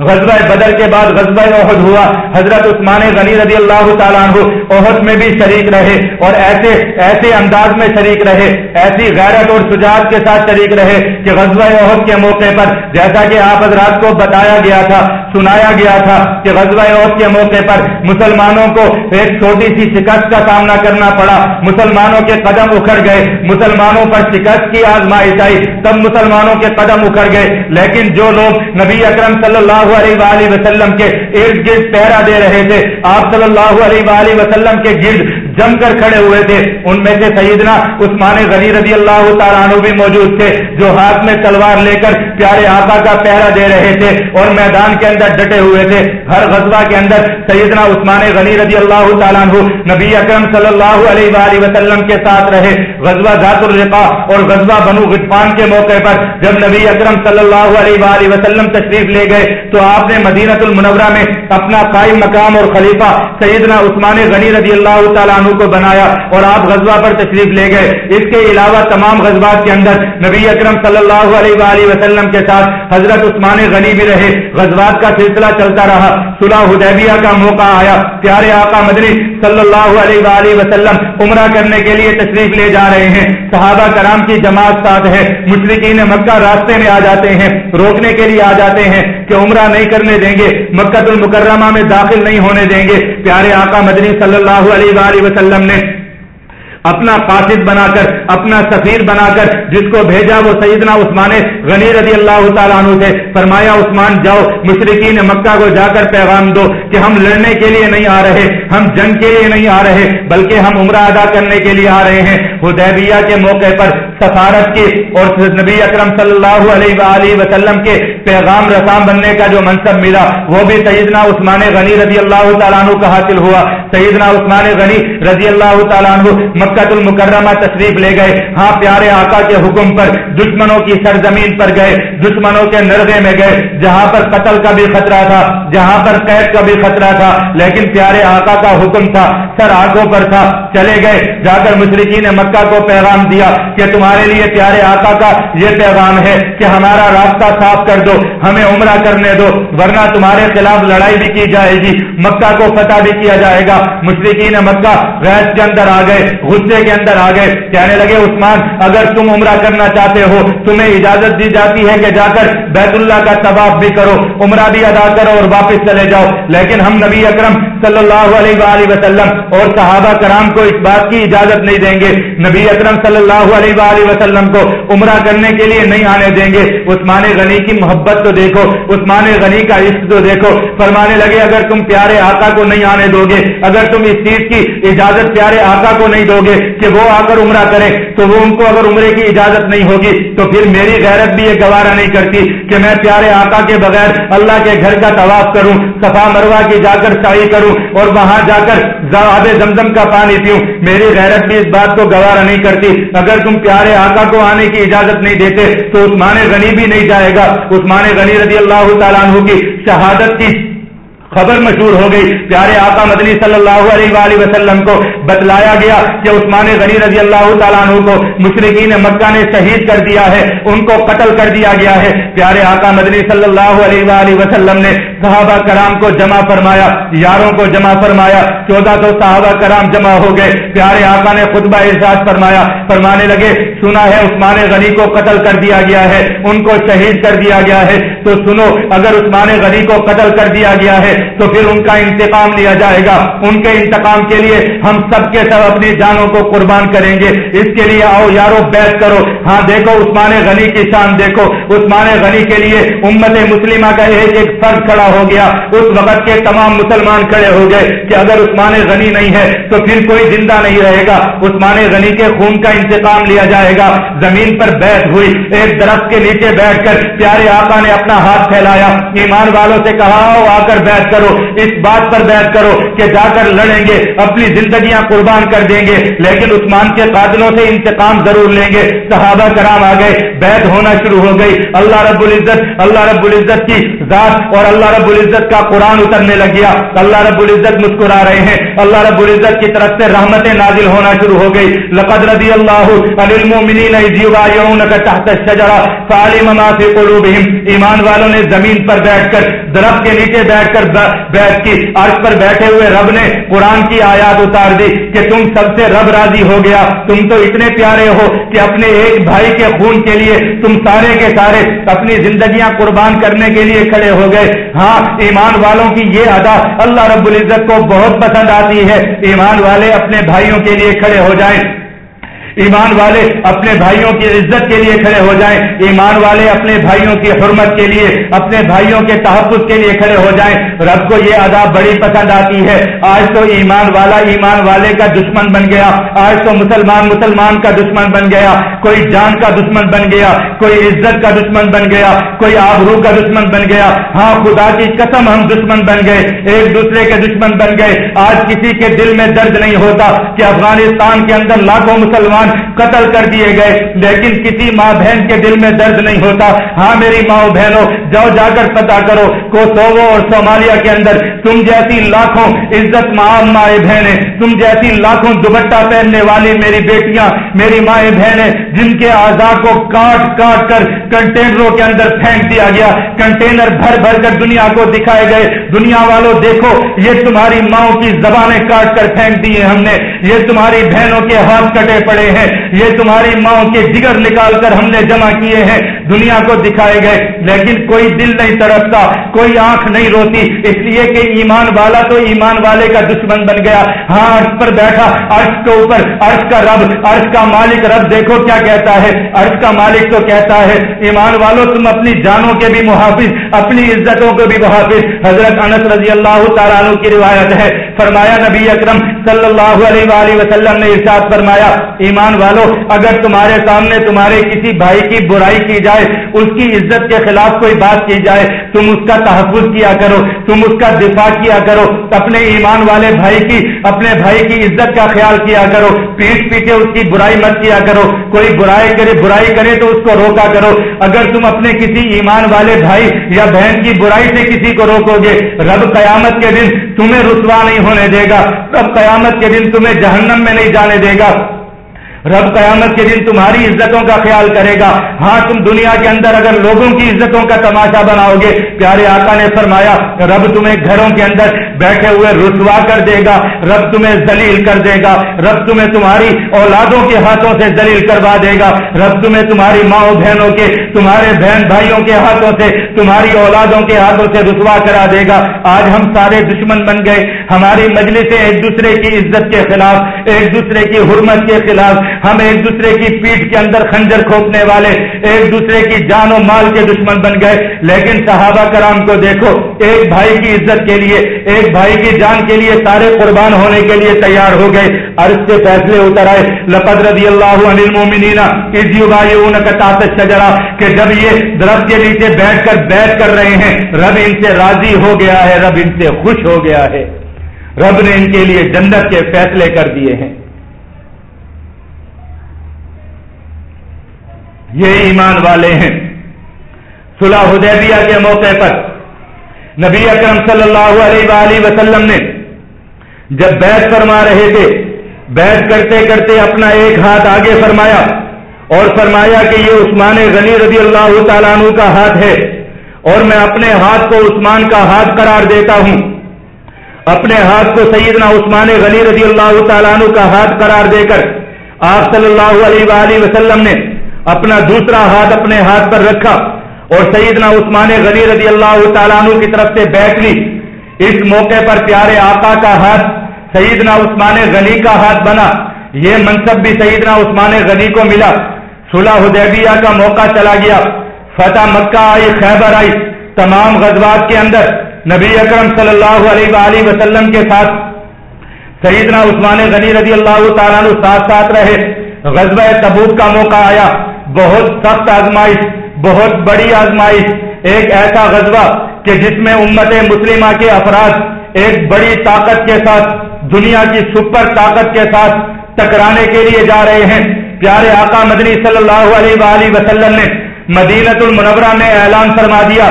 S1: غزبۂ بدر کے بعد غزبۂ عہد ہوا حضرت عثمان غنی رضی اللہ تعالیٰ عنہ عہد میں بھی شریک رہے اور ایسے ایسے انداز میں شریک رہے ایسی غیرت اور سجاعت کے ساتھ شریک رہے کہ غزبۂ عہد کے موقع پر جیسا کہ آپ حضرات کو بتایا گیا تھا سنایا گیا تھا کہ غزبۂ عہد کے موقع پر مسلمانوں کو ایک چھوٹی سی شکست کا سامنا کرنا پڑا مسلمانوں کے قدم اکھڑ گئے مسلمانوں پر شکست کی آزمائش آئی تب مسلمانوں کے قدم اکھڑ گئے لیکن جو لوگ نبی اکرم صلی اللہ اللہ علیہ وآلہ وسلم کے ارد گرد پہرا دے رہے تھے آپ صلی اللہ علیہ وآلہ وسلم کے گرد جم کر کھڑے ہوئے تھے ان میں سے سیدنا عثمان غنی رضی اللہ تعالیٰ بھی موجود تھے جو ہاتھ میں تلوار لے کر پیارے آقا کا پہرا دے رہے تھے اور میدان کے اندر ڈٹے ہوئے تھے ہر غزبہ کے اندر سیدنا عثمان غنی رضی اللہ اللہ تعالیٰ نبی اکرم صلی علیہ وآلہ وسلم کے ساتھ رہے غزبہ ذات الرقا اور بنو غطفان کے موقع پر جب نبی اکرم صلی اللہ علیہ وآلہ وسلم تشریف لے گئے تو آپ نے مدینہ المنورہ میں اپنا قائم مقام اور خلیفہ سیدنا عثمان غنی رضی اللہ تعالیٰ عنہ کو بنایا اور آپ غزوہ پر تشریف لے گئے اس کے علاوہ تمام غزبات کے اندر نبی اکرم صلی اللہ علیہ وآلہ وسلم کے ساتھ حضرت عثمان غنی بھی رہے غزبات کا سلسلہ چلتا رہا صلح حدیبیہ کا موقع آیا پیارے آقا مدنی صلی اللہ علیہ وآلہ وسلم عمرہ کرنے کے لیے تشریف لے جا رہے ہیں صحابہ کرام کی جماعت ساتھ ہے مشرقین مکہ راستے میں آ جاتے ہیں روکنے کے لیے آ جاتے ہیں کہ عمرہ نہیں کرنے دیں گے مکہ المکرمہ میں داخل نہیں ہونے دیں گے پیارے آقا مدنی صلی اللہ علیہ وآلہ وسلم وسلم نے اپنا فاسد بنا کر اپنا سفیر بنا کر جس کو بھیجا وہ سیدنا عثمان غنی رضی اللہ تعالیٰ عنہ سے فرمایا عثمان جاؤ مشرقین مکہ کو جا کر پیغام دو کہ ہم لڑنے کے لیے نہیں آ رہے ہم جنگ کے لیے نہیں آ رہے بلکہ ہم عمرہ ادا کرنے کے لیے آ رہے ہیں حدیبیہ کے موقع پر سفارت کی اور نبی اکرم صلی اللہ علیہ وآلہ وسلم کے پیغام رسام بننے کا جو منصب ملا وہ بھی سیدنا عثمان غنی رضی اللہ تعالیٰ عنہ کا حاصل ہوا سیدنا عثمان غنی رضی اللہ تعالیٰ عنہ مکہ المکرمہ تشریف لے گئے ہاں پیارے آقا کے حکم پر دشمنوں کی سرزمین پر گئے دشمنوں کے نرغے میں گئے جہاں پر قتل کا بھی خطرہ تھا جہاں پر قید کا بھی خطرہ تھا لیکن پیارے آقا کا حکم تھا سر آنکھوں پر تھا چلے گئے جا کر مشرقی نے مکہ کو پیغام دیا کہ تمہارے لیے پیارے آقا کا یہ پیغام ہے کہ ہمارا راستہ صاف کر دو ہمیں عمرہ کرنے دو ورنہ تمہارے خلاف لڑائی بھی کی جائے گی مکہ کو فتح بھی کیا جائے گا مشرقین مکہ غیر کے اندر آ گئے غصے کے اندر آ گئے کہنے لگے عثمان اگر تم عمرہ کرنا چاہتے ہو تمہیں اجازت دی جاتی ہے کہ جا کر بیت اللہ کا طباف بھی کرو عمرہ بھی ادا کرو اور واپس چلے جاؤ لیکن ہم نبی اکرم صلی اللہ علیہ وسلم اور صحابہ کرام کو اس بات کی اجازت نہیں دیں گے نبی اکرم صلی اللہ علیہ وسلم کو عمرہ کرنے کے لیے نہیں آنے دیں گے عثمان غنی کی محبت تو دیکھو عثمان غنی کا عشق تو دیکھو فرمانے لگے اگر تم پیارے آقا کو نہیں آنے دو گے اگر تم اس چیز کی اجازت پیارے آقا کو نہیں دو گے گے کہ وہ آ کر عمرہ کریں تو وہ ان کو اگر عمرے کی اجازت نہیں ہوگی تو پھر میری غیرت بھی یہ گوارا نہیں کرتی کہ میں پیارے آقا کے بغیر اللہ کے گھر کا طواف کروں صفا مروا کی جا کر کروں اور وہاں جا کر آب زمزم کا پانی پیوں میری غیرت بھی اس بات کو گوارہ نہیں کرتی اگر تم پیارے آقا کو آنے کی اجازت نہیں دیتے تو عثمان غنی بھی نہیں جائے گا عثمان غنی رضی اللہ تعالیٰ عنہ کی شہادت کی خبر مشہور ہو گئی پیارے آقا مدنی صلی اللہ علیہ وآلہ وسلم کو بتلایا گیا کہ عثمان غنی رضی اللہ تعالیٰ عنہ کو مشرقین مکہ نے شہید کر دیا ہے ان کو قتل کر دیا گیا ہے پیارے آقا مدنی صلی اللہ علیہ وآلہ وسلم نے صحابہ کرام کو جمع فرمایا یاروں کو جمع فرمایا چودہ سو صحابہ کرام جمع ہو گئے پیارے آقا نے خطبہ احساس فرمایا فرمانے لگے سنا ہے عثمان غنی کو قتل کر دیا گیا ہے ان کو شہید کر دیا گیا ہے تو سنو اگر عثمان غنی کو قتل کر دیا گیا ہے تو پھر ان کا انتقام لیا جائے گا ان کے انتقام کے لیے ہم سب کے سب اپنی جانوں کو قربان کریں گے اس کے لیے آؤ یارو بیت کرو ہاں دیکھو عثمان غنی کی شان دیکھو عثمان غنی کے لیے امت مسلمہ کا ایک ایک فرد کھڑا ہو گیا اس وقت کے تمام مسلمان کھڑے ہو گئے کہ اگر عثمان غنی نہیں ہے تو پھر کوئی زندہ نہیں رہے گا عثمان غنی کے خون کا انتقام لیا جائے گا زمین پر ہوئی ایک درخت کے نیچے بیٹھ کر پیارے آقا نے اپنا ہاتھ پھیلایا ایمان والوں سے کہا آ کر بیت کرو اس بات پر بیت کرو کہ جا کر لڑیں گے اپنی زندگیاں قربان کر دیں گے لیکن عثمان کے قاتلوں سے انتقام ضرور لیں گے صحابہ کرام آ گئے بیت ہونا شروع ہو گئی اللہ رب العزت اللہ رب العزت کی ذات اور اللہ رب رب العزت کا قرآن اترنے لگ گیا اللہ رب العزت مسکرا رہے ہیں اللہ رب العزت کی طرف سے رحمت نازل ہونا شروع ہو گئی لقد رضی اللہ فی قلوبہم ایمان والوں نے زمین پر بیٹھ کر درخت کے نیچے بیٹھ کر بیٹھ کی پر بیٹھے ہوئے رب نے قرآن کی آیات اتار دی کہ تم سب سے رب راضی ہو گیا تم تو اتنے پیارے ہو کہ اپنے ایک بھائی کے خون کے لیے تم سارے کے سارے اپنی زندگیاں قربان کرنے کے لیے کھڑے ہو گئے ہاں ایمان والوں کی یہ ادا اللہ رب العزت کو بہت پسند آتی ہے ایمان والے اپنے بھائیوں کے لیے کھڑے ہو جائیں ایمان والے اپنے بھائیوں کی عزت کے لیے کھڑے ہو جائیں ایمان والے اپنے بھائیوں کی حرمت کے لیے اپنے بھائیوں کے تحفظ کے لیے کھڑے ہو جائیں رب کو یہ ادا بڑی پسند آتی ہے آج تو ایمان والا ایمان والے کا دشمن بن گیا آج تو مسلمان مسلمان کا دشمن بن گیا کوئی جان کا دشمن بن گیا کوئی عزت کا دشمن بن گیا کوئی آبرو کا دشمن بن گیا ہاں خدا کی قسم ہم دشمن بن گئے ایک دوسرے کے دشمن بن گئے آج کسی کے دل میں درد نہیں ہوتا کہ افغانستان کے اندر لاکھوں مسلمان قتل کر دیے گئے لیکن کسی ماں بہن کے دل میں درد نہیں ہوتا ہاں میری ماؤ بہنوں جاؤ جا کر پتا کرو کو سومالیہ کے اندر تم جیسی لاکھوں عزت ماں مائیں بہنیں تم جیسی لاکھوں دوپٹہ پہننے والی میری بیٹیاں میری مائیں بہنیں جن کے آزاد کو کاٹ کاٹ کر کنٹینروں کے اندر پھینک دیا گیا کنٹینر بھر بھر کر دنیا کو دکھائے گئے دنیا والوں دیکھو یہ تمہاری ماؤں کی زبانیں کاٹ کر پھینک دیے ہم نے یہ تمہاری بہنوں کے ہاتھ کٹے پڑے ہیں ہیں یہ تمہاری ماں کے جگر نکال کر ہم نے جمع کیے ہیں دنیا کو دکھائے گئے لیکن کوئی دل نہیں ترستا کوئی آنکھ نہیں روتی اس لیے کہ ایمان والا تو ایمان والے کا دشمن بن گیا ہاں عرش پر بیٹھا عرش کے اوپر عرش کا رب عرش کا مالک رب دیکھو کیا کہتا ہے عرش کا مالک تو کہتا ہے ایمان والو تم اپنی جانوں کے بھی محافظ اپنی عزتوں کے بھی محافظ حضرت انس رضی اللہ تعالیٰ کی روایت ہے فرمایا نبی اکرم صلی اللہ علیہ وسلم نے ارشاد فرمایا ایمان ایمان والو اگر تمہارے سامنے تمہارے کسی بھائی کی برائی کی جائے اس کی عزت کے خلاف کوئی بات کی جائے تم اس کا تحفظ کیا کرو تم اس کا دفاع کیا کرو اپنے ایمان والے بھائی بھائی کی کی کی اپنے عزت کا خیال کیا کیا کرو کرو پیٹ اس برائی مت کوئی برائی کرے برائی کرے تو اس کو روکا کرو اگر تم اپنے کسی ایمان والے بھائی یا بہن کی برائی سے کسی کو روکو گے رب قیامت کے دن تمہیں رسوا نہیں ہونے دے گا رب قیامت کے دن تمہیں جہنم میں نہیں جانے دے گا رب قیامت کے دن تمہاری عزتوں کا خیال کرے گا ہاں تم دنیا کے اندر اگر لوگوں کی عزتوں کا تماشا بناؤ گے پیارے آقا نے فرمایا رب تمہیں گھروں کے اندر بیٹھے ہوئے رسوا کر دے گا رب تمہیں دلیل کر دے گا رب تمہیں تمہاری اولادوں کے ہاتھوں سے دلیل کروا دے گا رب تمہیں تمہاری ماؤں بہنوں کے تمہارے بہن بھائیوں کے ہاتھوں سے تمہاری اولادوں کے ہاتھوں سے رسوا کرا دے گا آج ہم سارے دشمن بن گئے ہماری مجلسیں ایک دوسرے کی عزت کے خلاف ایک دوسرے کی حرمت کے خلاف ہم ایک دوسرے کی پیٹ کے اندر خنجر کھوپنے والے ایک دوسرے کی جان و مال کے دشمن بن گئے لیکن صحابہ کرام کو دیکھو ایک بھائی کی عزت کے لیے ایک بھائی کی جان کے لیے سارے قربان ہونے کے لیے تیار ہو گئے اور اس کے فیصلے اتر آئے لپت رضی اللہ علوما کہ جب یہ درخت کے نیچے بیٹھ کر بیٹھ کر رہے ہیں رب ان سے راضی ہو گیا ہے رب ان سے خوش ہو گیا ہے رب نے ان کے لیے جنت کے فیصلے کر دیے ہیں یہ ایمان والے ہیں صلح حدیبیہ کے موقع پر نبی اکرم صلی اللہ علیہ وآلہ وسلم نے جب بیت فرما رہے تھے بیت کرتے کرتے اپنا ایک ہاتھ آگے فرمایا اور فرمایا کہ یہ عثمان غنی رضی اللہ تعالیٰ عنہ کا ہاتھ ہے اور میں اپنے ہاتھ کو عثمان کا ہاتھ قرار دیتا ہوں اپنے ہاتھ کو سیدنا عثمان غنی رضی اللہ تعالیٰ عنہ کا ہاتھ قرار دے کر آپ صلی اللہ علیہ وآلہ وسلم نے اپنا دوسرا ہاتھ اپنے ہاتھ پر رکھا اور سیدنا عثمان غنی رضی اللہ تعالیٰ عنہ کی طرف سے بیٹھ لی اس موقع پر پیارے آقا کا ہاتھ سیدنا عثمان غنی کا ہاتھ بنا یہ منصب بھی سیدنا عثمان غنی کو ملا صلح حدیبیہ کا موقع چلا گیا فتح مکہ آئی خیبر آئی تمام غزوات کے اندر نبی اکرم صلی اللہ علیہ وآلہ وسلم کے ساتھ سیدنا عثمان غنی رضی اللہ تعالیٰ ساتھ ساتھ رہے غزوہ تبوک کا موقع آیا بہت سخت آزمائش بہت بڑی آزمائش ایک ایسا غزوہ کہ جس میں امت مسلمہ کے افراد ایک بڑی طاقت کے ساتھ دنیا کی سپر طاقت کے ساتھ ٹکرانے کے لیے جا رہے ہیں پیارے آقا مدنی صلی اللہ علیہ وآلہ وسلم نے مدینت المنورہ میں اعلان فرما دیا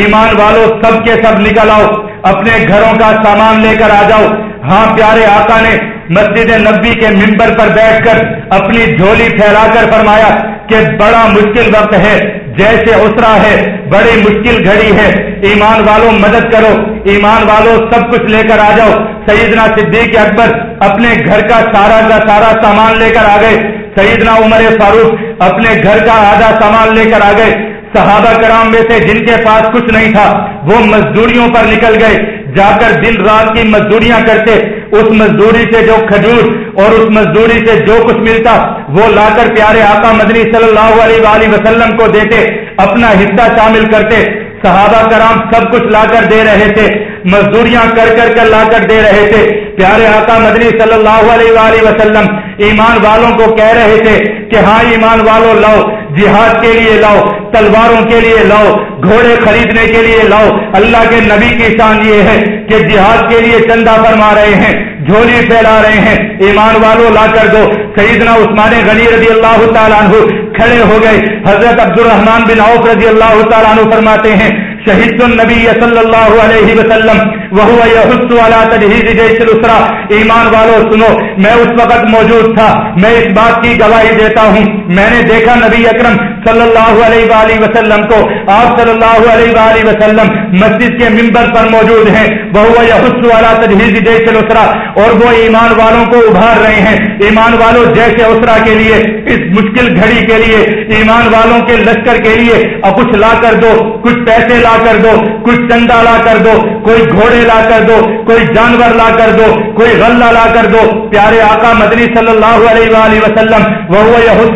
S1: ایمان والوں سب کے سب نکل آؤ اپنے گھروں کا سامان لے کر آ جاؤ ہاں پیارے آقا نے مسجد نبی کے ممبر پر بیٹھ کر اپنی جھولی پھیلا کر فرمایا کہ بڑا مشکل وقت ہے جیسے اسرا ہے بڑی مشکل گھڑی ہے ایمان والوں مدد کرو ایمان والوں سب کچھ لے کر آ جاؤ سیدنا صدیق اکبر اپنے گھر کا سارا کا سارا سامان لے کر آ گئے سیدنا عمر فاروق اپنے گھر کا آدھا سامان لے کر آ گئے صحابہ کرام میں سے جن کے پاس کچھ نہیں تھا وہ مزدوریوں پر نکل گئے جا کر دن رات کی مزدوریاں کرتے اس مزدوری سے جو کھجور اور اس مزدوری سے جو کچھ ملتا وہ لا کر پیارے آقا مدنی صلی اللہ علیہ وسلم کو دیتے اپنا حصہ شامل کرتے صحابہ کرام سب کچھ لا کر دے رہے تھے مزدوریاں کر کر کر لا کر دے رہے تھے پیارے آقا مدنی صلی اللہ علیہ وسلم ایمان والوں کو کہہ رہے تھے کہ ہاں ایمان والوں لاؤ جہاد کے لیے لاؤ تلواروں کے لیے لاؤ گھوڑے خریدنے کے لیے لاؤ اللہ کے نبی کی شان یہ ہے کہ جہاد کے لیے چندہ فرما رہے ہیں جھولی پھیلا رہے ہیں ایمان والوں لا کر دو سیدنا عثمان غنی رضی اللہ تعالیٰ عنہ کھڑے ہو گئے حضرت عبد الرحمان بن عوف رضی اللہ تعالیٰ عنہ فرماتے ہیں شہید صلی اللہ علیہ وسلم الاسرة ایمان والو سنو میں اس وقت موجود تھا میں اس بات کی گواہی دیتا ہوں میں نے دیکھا نبی اکرم صلی اللہ علیہ وآلہ وسلم کو آپ صلی اللہ علیہ وآلہ وسلم مسجد کے ممبر پر موجود ہیں بہو جیش الاسرا اور وہ ایمان والوں کو ابھار رہے ہیں ایمان والوں جیش اسرا کے لیے اس مشکل گھڑی کے لیے ایمان والوں کے لشکر کے لیے اور کچھ لا کر دو کچھ پیسے لا کر دو کچھ چندہ لا کر دو کوئی گھوڑے لا کر دو کوئی جانور لا کر دو کوئی غلہ لا کر دو پیارے آقا مدنی صلی اللہ علیہ وآلہ وسلم وہ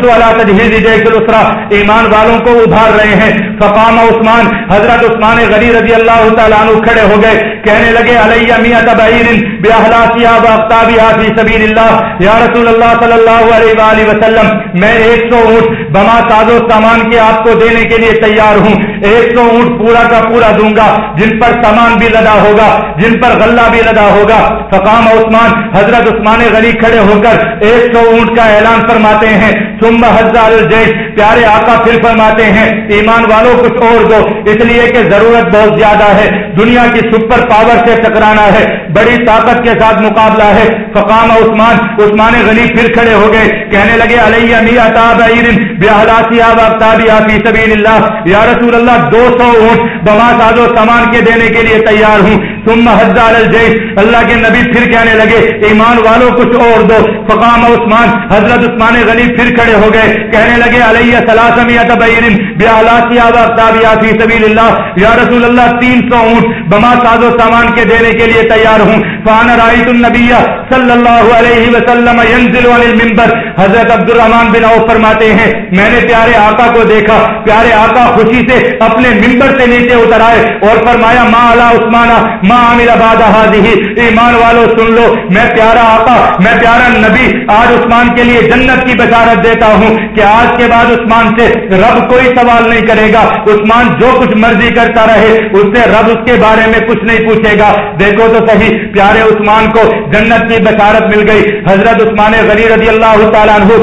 S1: والا تجہیز جیش الاسرا ایمان والوں کو ابھار رہے ہیں فقام عثمان حضرت عثمان غری رضی اللہ تعالیٰ عنہ کھڑے ہو گئے کہنے لگے علیہ میاں بہرین بے احلاسیاب آفتابی حافی سبیر اللہ یا رسول اللہ صلی اللہ علیہ وآلہ وسلم میں ایک سو اونٹ بما تازو سامان کے آپ کو دینے کے لیے تیار ہوں ایک سو اونٹ پورا کا پورا دوں گا جن پر سامان بھی لدا ہوگا جن پر غلہ بھی لدا ہوگا فقام عثمان حضرت عثمان غلی کھڑے ہو کر ایک سو اونٹ کا اعلان فرماتے ہیں تمب حضر الجیش پیارے آقا پھر فرماتے ہیں ایمان والوں کچھ اور دو اس لیے کہ ضرورت بہت زیادہ ہے دنیا کی سپر پاور سے ٹکرانا ہے بڑی طاقت کے ساتھ مقابلہ ہے فقام عثمان عثمان غنی پھر کھڑے ہو گئے کہنے لگے علیہ می آفی سبیل اللہ یا رسول اللہ دو سو اونٹ بما سازو سامان کے دینے کے لیے تیار ہوں تم حل الجیش اللہ کے نبی پھر کہنے لگے ایمان والوں کچھ اور دو فقام عثمان حضرت عثمان غنی پھر کھڑے ہو گئے کہنے لگے علیہ سمیا تب سبیل اللہ یا رسول اللہ تین سو اونٹ بما ساز و سامان کے دینے کے لیے تیار ہوں فانا رائت النبی صلی اللہ علیہ وسلم ينزل علی المنبر حضرت عبد الرحمن بن عوف فرماتے ہیں میں نے پیارے آقا کو دیکھا پیارے آقا خوشی سے اپنے منبر سے نیچے اتر آئے اور فرمایا ما علا عثمانہ ما عامل آباد حاضی ایمان والو سن لو میں پیارا آقا میں پیارا نبی آج عثمان کے لیے جنت کی بشارت دیتا ہوں کہ آج کے بعد عثمان سے رب کوئی سوال نہیں کرے گا عثمان جو کچھ مرضی کرتا رہے اس سے رب اس کے بارے میں کچھ نہیں پوچھے گا دیکھو تو صحیح پیارے عثمان کو جنت کی بشارت مل گئی حضرت عثمان غنی رضی اللہ تعالیٰ عنہ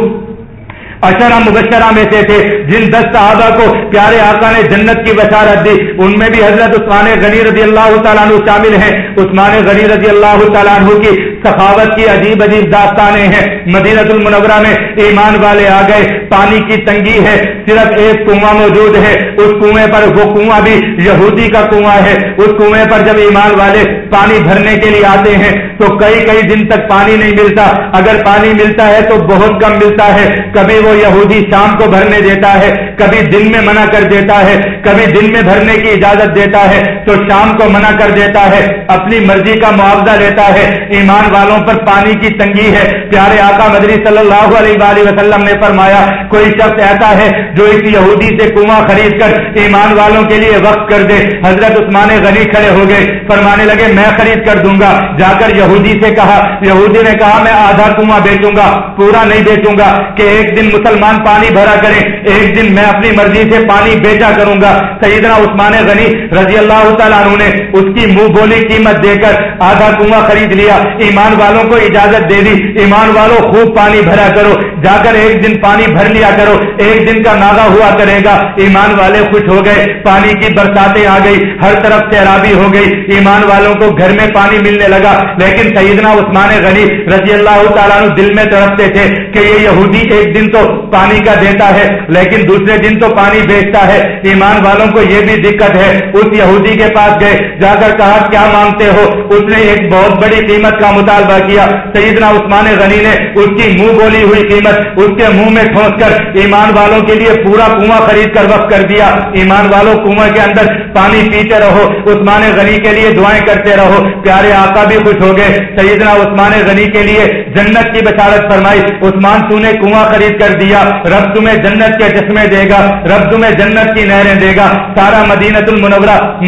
S1: اشرا مبشرہ میں سے تھے جن دس صحابہ کو پیارے آقا نے جنت کی بشارت دی ان میں بھی حضرت عثمان غنی رضی اللہ تعالیٰ عنہ شامل ہیں عثمان غنی رضی اللہ تعالیٰ عنہ کی سخاوت کی عجیب عجیب داستانیں ہیں مدینت المنورہ میں ایمان والے آ گئے پانی کی تنگی ہے صرف ایک کنواں موجود ہے اس کنویں پر وہ کنواں بھی یہودی کا کنواں ہے اس کنویں پر جب ایمان والے پانی بھرنے کے لیے آتے ہیں تو کئی کئی دن تک پانی نہیں ملتا اگر پانی ملتا ہے تو بہت کم ملتا ہے کبھی وہ یہودی شام کو بھرنے دیتا ہے کبھی دن میں منع کر دیتا ہے کبھی دن میں بھرنے کی اجازت دیتا ہے تو شام کو منع کر دیتا ہے اپنی مرضی کا معاوضہ لیتا ہے ایمان والوں پر پانی کی تنگی ہے پیارے آقا مدری صلی اللہ علیہ وآلہ وسلم نے فرمایا کوئی شخص ایسا ہے جو اس یہودی سے کنواں خرید کر ایمان والوں کے لیے وقف کر دے حضرت عثمان غنی کھڑے ہو گئے فرمانے لگے میں خرید کر کر دوں گا جا یہودی یہودی سے کہا کہا نے میں آدھا کنواں بیچوں گا پورا نہیں بیچوں گا کہ ایک دن مسلمان پانی بھرا کرے ایک دن میں اپنی مرضی سے پانی بیچا کروں گا سیدنا عثمان غنی رضی اللہ تعالیٰ نے اس کی منہ بولی قیمت دے کر آدھا کنواں خرید لیا ایمان ایمان والوں کو اجازت دے دی ایمان والوں خوب پانی بھرا کرو جا کر ایک دن پانی بھر لیا کرو ایک دن کا ناگا ہوا کرے گا ایمان والے خوش ہو گئے پانی کی برساتیں آ گئی ہر طرف سیرابی ہو گئی ایمان والوں کو گھر میں پانی ملنے لگا لیکن سیدنا عثمان غنی رضی اللہ تعالیٰ دل میں تڑپتے تھے کہ یہ یہودی ایک دن تو پانی کا دیتا ہے لیکن دوسرے دن تو پانی بیچتا ہے ایمان والوں کو یہ بھی دقت ہے اس یہودی کے پاس گئے جا کر کہا کیا مانگتے ہو اس نے ایک بہت بڑی قیمت کا مطالبہ کیا سیدنا عثمان غنی نے اس کی منہ بولی ہوئی قیمت کر کے منہ میں ٹھونس کر ایمان والوں کے لیے پورا کنواں خرید کر وقف کر دیا ایمان والوں کنواں کے اندر پانی پیتے رہو عثمان غنی کے لیے دعائیں کرتے رہو پیارے آقا بھی خوش ہو گئے سیدنا عثمان غنی کے لیے جنت کی بشارت فرمائی عثمان تو نے کنواں خرید کر دیا رب تمہیں جنت کے چشمے دے گا رب تمہیں جنت کی نہریں دے گا سارا مدینہ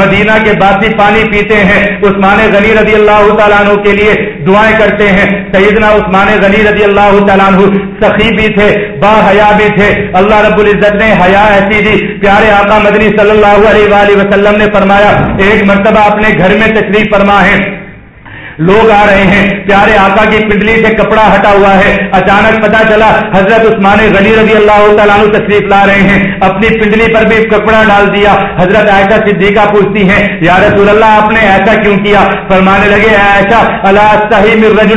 S1: مدینہ کے باسی پانی پیتے ہیں عثمان غنی رضی اللہ تعالیٰ کے لیے دعائیں کرتے ہیں سیدنا عثمان غنی رضی اللہ تعالیٰ سخی بھی تھے با حیا بھی تھے اللہ رب العزت نے حیا ایسی دی پیارے آقا مدنی صلی اللہ علیہ وسلم نے فرمایا ایک مرتبہ اپنے گھر میں تشریف فرما ہے لوگ آ رہے ہیں پیارے آقا کی پنڈلی سے کپڑا ہٹا ہوا ہے اچانک پتا چلا حضرت عثمان غنی رضی اللہ تعالیٰ تشریف لا رہے ہیں اپنی پنڈلی پر بھی کپڑا ڈال دیا حضرت عائشہ صدیقہ پوچھتی ہیں یا رسول اللہ آپ نے ایسا کیوں کیا فرمانے پر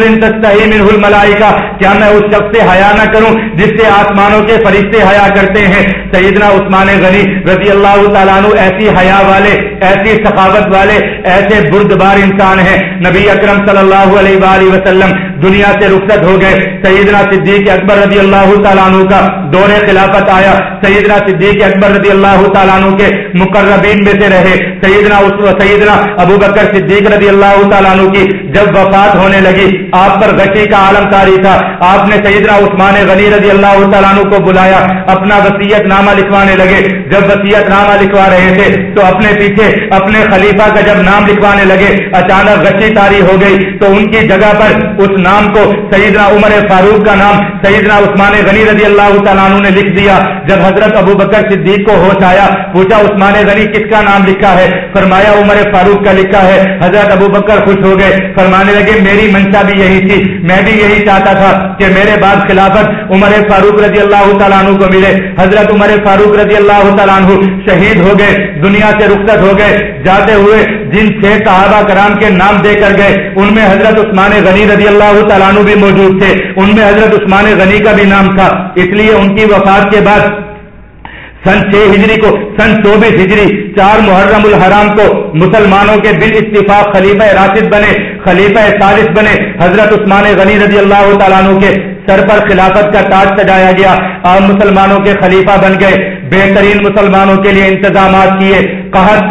S1: من کا کیا میں اس شخص سے حیا نہ کروں جس سے آسمانوں کے فرشتے حیا کرتے ہیں سیدنا عثمان غنی رضی اللہ تعالیٰ ایسی حیا والے ایسی ثقافت والے ایسے برد انسان ہیں نبی اکرم اکرم صلی اللہ علیہ وآلہ وسلم دنیا سے رخصت ہو گئے سیدنا صدیق اکبر رضی اللہ تعالیٰ عنہ کا دور خلافت آیا سیدنا صدیق اکبر رضی اللہ تعالیٰ عنہ کے مقربین میں سے رہے سیدنا سیدنا ابو بکر صدیق رضی اللہ تعالیٰ عنہ کی جب وفات ہونے لگی آپ پر غشی کا عالم کاری تھا آپ نے سیدنا عثمان غنی رضی اللہ تعالیٰ عنہ کو بلایا اپنا وسیعت نامہ لکھوانے لگے جب وسیعت نامہ لکھوا رہے تھے تو اپنے پیچھے اپنے خلیفہ کا جب نام لکھوانے لگے اچانک غشی تاری ہو گئی تو ان کی جگہ پر اس نام کو سیدنا عمر فاروق کا نام سیدنا عثمان غنی رضی اللہ تعالیٰ عنہ نے لکھ دیا جب حضرت ابو بکر صدیق کو ہوش آیا پوچھا عثمان غنی کس کا نام لکھا ہے فرمایا عمر فاروق کا لکھا ہے حضرت ابو بکر خوش ہو گئے فرمانے لگے میری منشا بھی یہی تھی میں بھی یہی چاہتا تھا کہ میرے بعد خلافت عمر فاروق رضی اللہ تعالیٰ عنہ کو ملے حضرت عمر فاروق رضی اللہ تعالیٰ عنہ شہید ہو گئے دنیا سے رخصت ہو گئے جاتے ہوئے جن چھ صحابہ کرام کے نام دے کر گئے ان میں حضرت عثمان غنی رضی اللہ تعالیٰ عنہ بھی موجود تھے ان میں حضرت عثمان غنی کا بھی نام تھا اس لیے ان کی وفات کے بعد سن چھ ہجری کو سن چوبیس ہجری چار محرم الحرام کو مسلمانوں کے بال اتفاق خلیفہ راشد بنے خلیفہ ثالث بنے حضرت عثمان غنی رضی اللہ تعالیٰ عنہ کے سر پر خلافت کا تاج سجایا گیا مسلمانوں کے خلیفہ بن گئے بہترین مسلمانوں کے لیے انتظامات کیے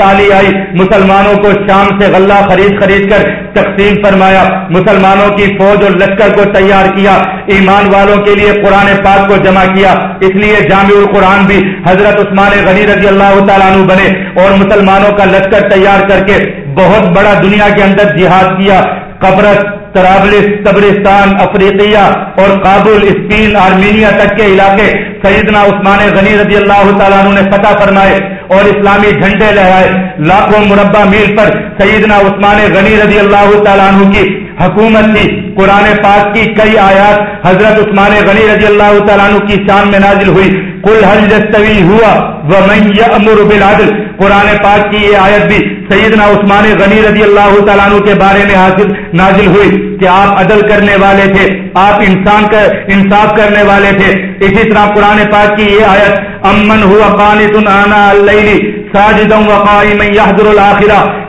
S1: تالی آئی مسلمانوں کو شام سے غلہ خرید خرید کر تقسیم فرمایا مسلمانوں کی فوج اور لشکر کو تیار کیا ایمان والوں کے لیے قرآن پاک کو جمع کیا اس لیے جامع القرآن بھی حضرت عثمان غنی رضی اللہ تعالیٰ عنہ بنے اور مسلمانوں کا لشکر تیار کر کے بہت بڑا دنیا کے اندر جہاد کیا قبرت ترابلس قبرستان افریقیہ اور کابل اسپین آرمینیا تک کے علاقے سیدنا عثمان غنی رضی اللہ تعالیٰ عنہ نے فتح فرمائے اور اسلامی جھنڈے لہرائے لاکھوں مربع میل پر سیدنا عثمان غنی رضی اللہ تعالیٰ عنہ کی حکومت تھی قرآن پاک کی کئی آیات حضرت عثمان غنی رضی اللہ تعالیٰ عنہ کی شان میں نازل ہوئی حل جستوی ہوا وہ قرآن پاک کی یہ آیت بھی سیدنا عثمان غنی رضی اللہ تعالیٰ عنہ کے بارے میں حاصل نازل ہوئی کہ آپ عدل کرنے والے تھے آپ انسان کا انصاف کرنے والے تھے اسی طرح قرآن پاک کی یہ آیت امن ہوا قانت آنا اللہ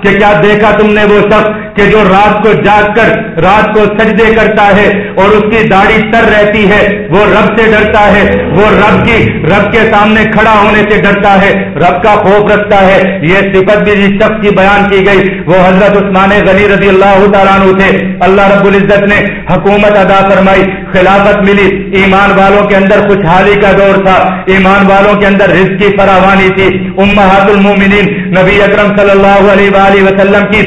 S1: کہ کیا دیکھا تم نے وہ شخص کہ جو رات کو جاگ کر رات کو سجدے کرتا ہے اور اس کی داڑھی تر رہتی ہے وہ رب سے ڈرتا ہے وہ رب کی رب کے سامنے کھڑا ہونے سے ڈرتا ہے رب کا خوف رکھتا ہے یہ صفت بھی جس شخص کی بیان کی گئی وہ حضرت عثمان غنی رضی اللہ تعالیٰ تھے اللہ رب العزت نے حکومت ادا فرمائی خلافت ملی ایمان والوں کے اندر خوشحالی کا دور تھا ایمان والوں کے اندر رزق کی فراوانی تھی امہات المومنین نبی اکرم صلی اللہ علیہ وآلہ وسلم کی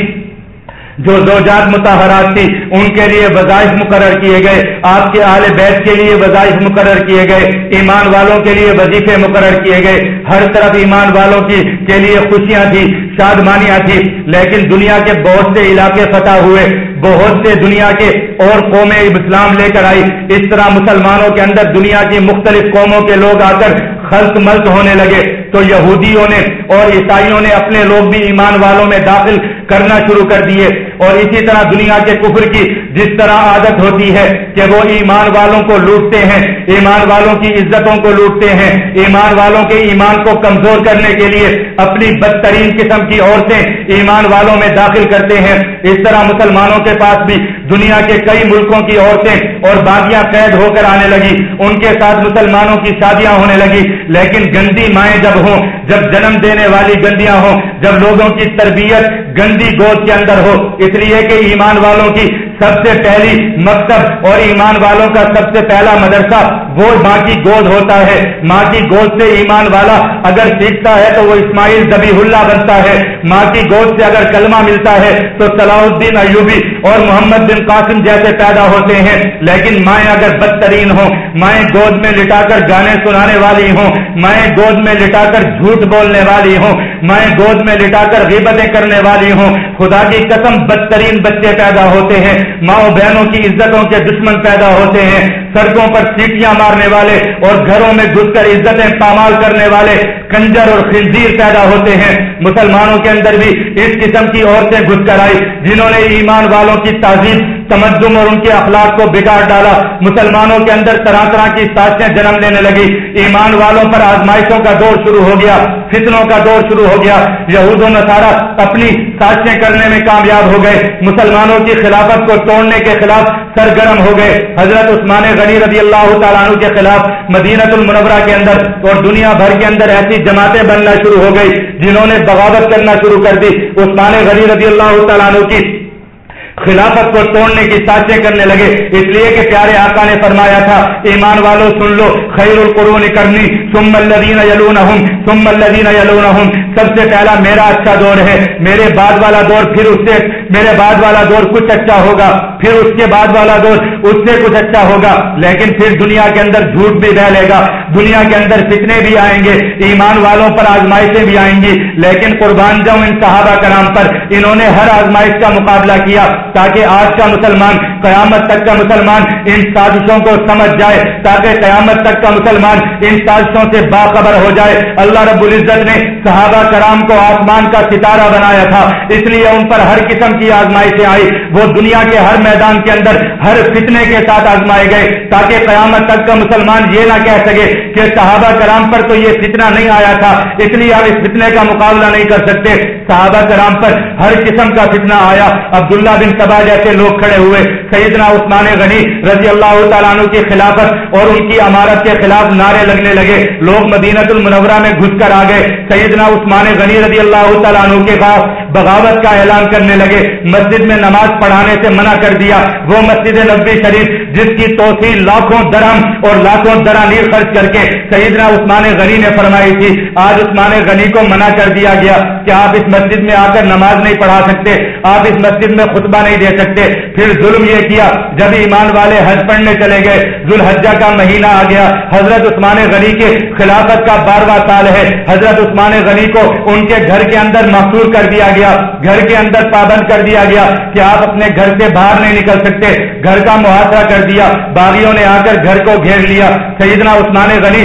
S1: جو زوجات متحرات تھی ان کے لیے وظائف مقرر کیے گئے آپ کے آل بیت کے لیے وظائف مقرر کیے گئے ایمان والوں کے لیے وظیفے مقرر کیے گئے ہر طرف ایمان والوں کی کے لیے خوشیاں تھی شادمانیاں تھی لیکن دنیا کے بہت سے علاقے فتح ہوئے بہت سے دنیا کے اور قومیں اسلام لے کر آئی اس طرح مسلمانوں کے اندر دنیا کی مختلف قوموں کے لوگ آ کر خلط ملک ہونے لگے تو یہودیوں نے اور عیسائیوں نے اپنے لوگ بھی ایمان والوں میں داخل کرنا شروع کر دیے اور اسی طرح دنیا کے کفر کی جس طرح عادت ہوتی ہے کہ وہ ایمان والوں کو لوٹتے ہیں ایمان والوں کی عزتوں کو لوٹتے ہیں ایمان والوں کے ایمان کو کمزور کرنے کے لیے اپنی بدترین قسم کی عورتیں ایمان والوں میں داخل کرتے ہیں اس طرح مسلمانوں کے پاس بھی دنیا کے کئی ملکوں کی عورتیں اور بادیاں قید ہو کر آنے لگی ان کے ساتھ مسلمانوں کی شادیاں ہونے لگی لیکن گندی مائیں جب ہوں جب جنم دینے والی گندیاں ہوں جب لوگوں کی تربیت گندی گود کے اندر ہو اس لیے کہ ایمان والوں کی سب سے پہلی مکتب اور ایمان والوں کا سب سے پہلا مدرسہ وہ ماں کی گود ہوتا ہے ماں کی گود سے ایمان والا اگر سیکھتا ہے تو وہ اسماعیل دبی بنتا ہے ماں کی گود سے اگر کلمہ ملتا ہے تو صلاح الدین ایوبی اور محمد بن قاسم جیسے پیدا ہوتے ہیں لیکن مائیں اگر بدترین ہوں مائیں گود میں لٹا کر گانے سنانے والی ہوں مائیں گود میں لٹا کر جھوٹ بولنے والی ہوں مائیں گود میں لٹا کر غیبتیں کرنے والی ہوں خدا کی قسم بدترین بچے پیدا ہوتے ہیں ماؤں بہنوں کی عزتوں کے دشمن پیدا ہوتے ہیں سڑکوں پر سیٹیاں مارنے والے اور گھروں میں گھس کر عزتیں پامال کرنے والے کنجر اور خنزیر پیدا ہوتے ہیں مسلمانوں کے اندر بھی اس قسم کی عورتیں گھس کر آئی جنہوں نے ایمان والوں کی تعزیت تمدن اور ان کے اخلاق کو بگاڑ ڈالا مسلمانوں کے اندر طرح طرح کی سازشیں جنم لینے لگی ایمان والوں پر آزمائشوں کا دور شروع ہو گیا فتنوں کا دور شروع ہو گیا یہود و نسارا اپنی سازشیں کرنے میں کامیاب ہو گئے مسلمانوں کی خلافت کو توڑنے کے خلاف سرگرم ہو گئے حضرت عثمان غنی رضی اللہ تعالیٰ عنہ کے خلاف مدینت المنورہ کے اندر اور دنیا بھر کے اندر ایسی جماعتیں بننا شروع ہو گئی جنہوں نے بغاوت کرنا شروع کر دی عثمان غنی رضی اللہ تعالیٰ عنہ کی خلافت کو توڑنے کی سازیں کرنے لگے اس لیے کہ پیارے آقا نے فرمایا تھا ایمان والوں کرنی ثم ثم الذین الذین یلونہم یلونہم سب سے پہلا میرا اچھا دور ہے میرے بعد والا دور پھر اس سے میرے بعد والا دور کچھ اچھا ہوگا پھر اس کے بعد والا دور اس سے کچھ اچھا ہوگا لیکن پھر دنیا کے اندر جھوٹ بھی لے گا دنیا کے اندر فتنے بھی آئیں گے ایمان والوں پر آزمائشیں بھی آئیں گی لیکن قربان جاؤں ان صحابہ کرام پر انہوں نے ہر آزمائش کا مقابلہ کیا تاکہ آج کا مسلمان قیامت تک کا مسلمان ان سازشوں کو سمجھ جائے تاکہ قیامت تک کا مسلمان ان سازشوں سے باخبر ہو جائے اللہ رب العزت نے صحابہ کرام کو آسمان کا ستارہ بنایا تھا اس لیے ان پر ہر قسم کی آزمائشیں آئی وہ دنیا کے ہر میدان کے اندر ہر فتنے کے ساتھ آزمائے گئے تاکہ قیامت تک کا مسلمان یہ نہ کہہ سکے کہ صحابہ کرام پر تو یہ فتنہ نہیں آیا تھا اس لیے ہم اس فتنے کا مقابلہ نہیں کر سکتے صحابہ کرام پر ہر قسم کا فتنہ آیا عبداللہ بن انتباہ جیسے لوگ کھڑے ہوئے سیدنا عثمان غنی رضی اللہ تعالیٰ عنہ کی خلافت اور ان کی عمارت کے خلاف نعرے لگنے لگے لوگ مدینہ المنورہ میں گھس کر آ گئے سیدنا عثمان غنی رضی اللہ تعالیٰ عنہ کے پاس بغاوت کا اعلان کرنے لگے مسجد میں نماز پڑھانے سے منع کر دیا وہ مسجد نبی شریف جس کی توسیع لاکھوں درہم اور لاکھوں درانیر خرچ کر کے سیدنا عثمان غنی نے فرمائی تھی آج عثمان غنی کو منع کر دیا گیا کہ آپ اس مسجد میں آ کر نماز نہیں پڑھا سکتے آپ اس مسجد میں خطبہ نہیں دے سکتے پھر ظلم یہ کیا جب ایمان والے حج پڑھنے چلے گئے ذوالحجہ کا مہینہ آ گیا حضرت عثمان غنی کے خلافت کا بار بار سال ہے حضرت عثمان غنی کو ان کے گھر کے اندر محصور کر دیا گیا گھر کے اندر پابند کر دیا گیا کہ آپ اپنے گھر سے باہر نہیں نکل سکتے گھر کا محاصرہ کر دیا باغیوں نے آ کر گھر کو گھیر لیا سیدنا عثمان غنی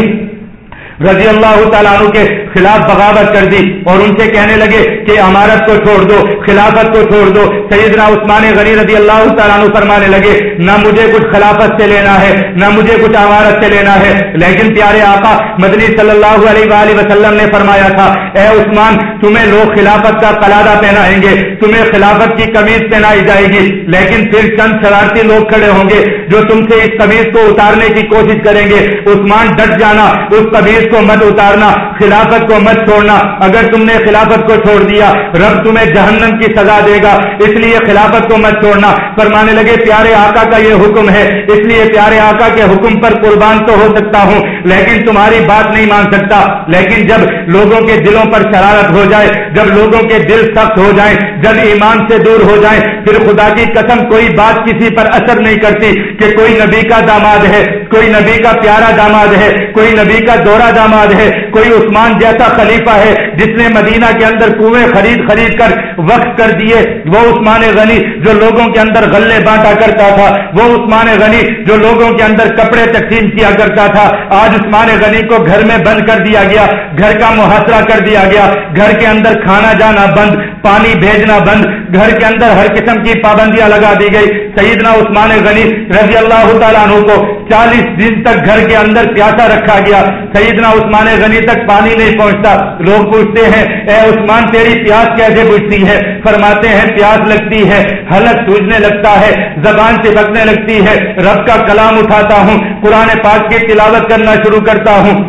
S1: رضی اللہ تعالیٰ عنہ کے خلاف بغاوت کر دی اور ان سے کہنے لگے کہ امارت کو چھوڑ دو خلافت کو چھوڑ دو سیدنا عثمان غنی رضی اللہ تعالیٰ عنہ فرمانے لگے نہ مجھے کچھ خلافت سے لینا ہے نہ مجھے کچھ امارت سے لینا ہے لیکن پیارے آقا مدنی صلی اللہ علیہ وآلہ وسلم نے فرمایا تھا اے عثمان تمہیں لوگ خلافت کا قلادہ پہنائیں گے تمہیں خلافت کی کمیز پہنائی جائے گی لیکن پھر چند شرارتی لوگ کھڑے ہوں گے جو تم سے اس کمیز کو اتارنے کی کوشش کریں گے عثمان ڈٹ جانا اس قمیض کو مت اتارنا خلافت کو مت چھوڑنا اگر تم نے خلافت کو چھوڑ دیا رب تمہیں جہنم کی سزا دے گا اس لیے خلافت کو مت چھوڑنا فرمانے لگے پیارے آقا کا یہ حکم ہے اس لیے پیارے آقا کے حکم پر قربان تو ہو سکتا ہوں لیکن تمہاری بات نہیں مان سکتا لیکن جب لوگوں کے دلوں پر شرارت ہو جائے جب لوگوں کے دل سخت ہو جائیں جب ایمان سے دور ہو جائیں پھر خدا کی قسم کوئی بات کسی پر اثر نہیں کرتی کہ کوئی نبی کا داماد ہے کوئی نبی کا پیارا داماد ہے کوئی نبی کا دورہ داماد ہے کوئی عثمان جیسا خلیفہ ہے جس نے مدینہ کے اندر کنویں خرید خرید کر وقت کر دیے وہ عثمان غنی جو لوگوں کے اندر غلے بانٹا کرتا تھا وہ عثمان غنی جو لوگوں کے اندر کپڑے تقسیم کیا کرتا تھا آج غنی کو گھر میں بند کر دیا گیا گھر کا محاصرہ کر دیا گیا گھر کے اندر کھانا جانا بند پانی بھیجنا بند گھر کے اندر ہر قسم کی پابندیاں لگا دی گئی سیدنا عثمان غنی رضی اللہ تعالیٰ عنہ کو چالیس دن تک گھر کے اندر پیاسا رکھا گیا سیدنا عثمان غنی تک پانی نہیں پہنچتا لوگ پوچھتے ہیں اے عثمان تیری پیاس کیسے بجتی ہے فرماتے ہیں پیاس لگتی ہے حلق سوجنے لگتا ہے زبان چپکنے لگتی ہے رب کا کلام اٹھاتا ہوں پرانے پاک کی تلاوت کرنا شروع کرتا ہوں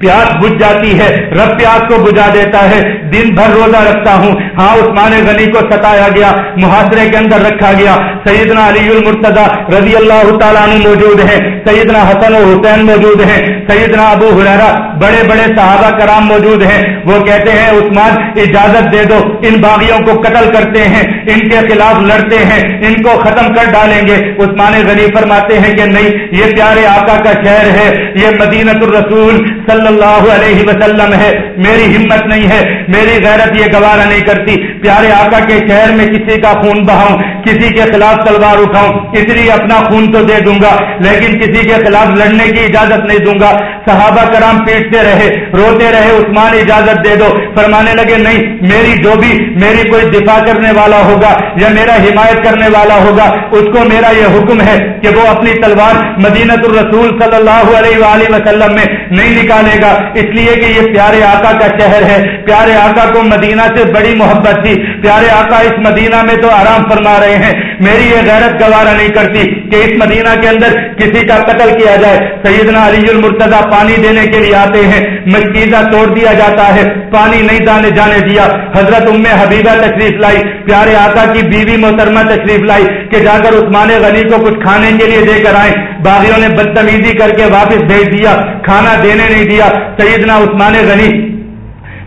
S1: پیاس بجھ جاتی ہے رب پیاس کو بجھا دیتا ہے دن بھر روزہ رکھتا ہوں ہاں عثمان غنی کو ستایا گیا محاصرے کے اندر رکھا گیا سیدنا علی المرتضی رضی اللہ تعالیٰ عنہ موجود ہیں سیدنا حسن و حسین موجود ہیں سیدنا ابو حرارا بڑے بڑے صحابہ کرام موجود ہیں وہ کہتے ہیں عثمان اجازت دے دو ان باغیوں کو قتل کرتے ہیں ان کے خلاف لڑتے ہیں ان کو ختم کر ڈالیں گے عثمان غنی فرماتے ہیں کہ نہیں یہ پیارے آکا کا شہر ہے یہ مدینت الرسول صلی اللہ علیہ وسلم ہے میری ہمت نہیں ہے میری غیرت یہ گوارا نہیں کرتی پیارے آقا کے شہر میں کسی کا خون بہاؤں کسی کے خلاف تلوار اٹھاؤں اس لیے اپنا خون تو دے دوں گا لیکن کسی کے خلاف لڑنے کی اجازت نہیں دوں گا صحابہ کرام پیٹتے رہے روتے رہے عثمان اجازت دے دو فرمانے لگے نہیں میری جو بھی میری کوئی دفاع کرنے والا ہوگا یا میرا حمایت کرنے والا ہوگا اس کو میرا یہ حکم ہے کہ وہ اپنی تلوار مدینت الرسول صلی اللہ علیہ وسلم میں نہیں نکال جانے گا اس لیے کہ یہ پیارے آقا کا شہر ہے پیارے آقا کو مدینہ سے بڑی محبت تھی پیارے آقا اس مدینہ میں تو آرام فرما رہے ہیں میری یہ غیرت گوارہ نہیں کرتی کہ اس مدینہ کے اندر کسی کا قتل کیا جائے سیدنا علی المرتضی پانی دینے کے لیے آتے ہیں مسکیزہ توڑ دیا جاتا ہے پانی نہیں دانے جانے دیا حضرت ام حبیبہ تشریف لائی پیارے آقا کی بیوی محترمہ تشریف لائی کہ جا کر عثمان غنی کو کچھ کھانے کے لیے دے کر آئیں باغیوں نے بدتمیزی کر کے واپس بھیج دیا کھانا دینے نہیں دیا سیدنا عثمان غنی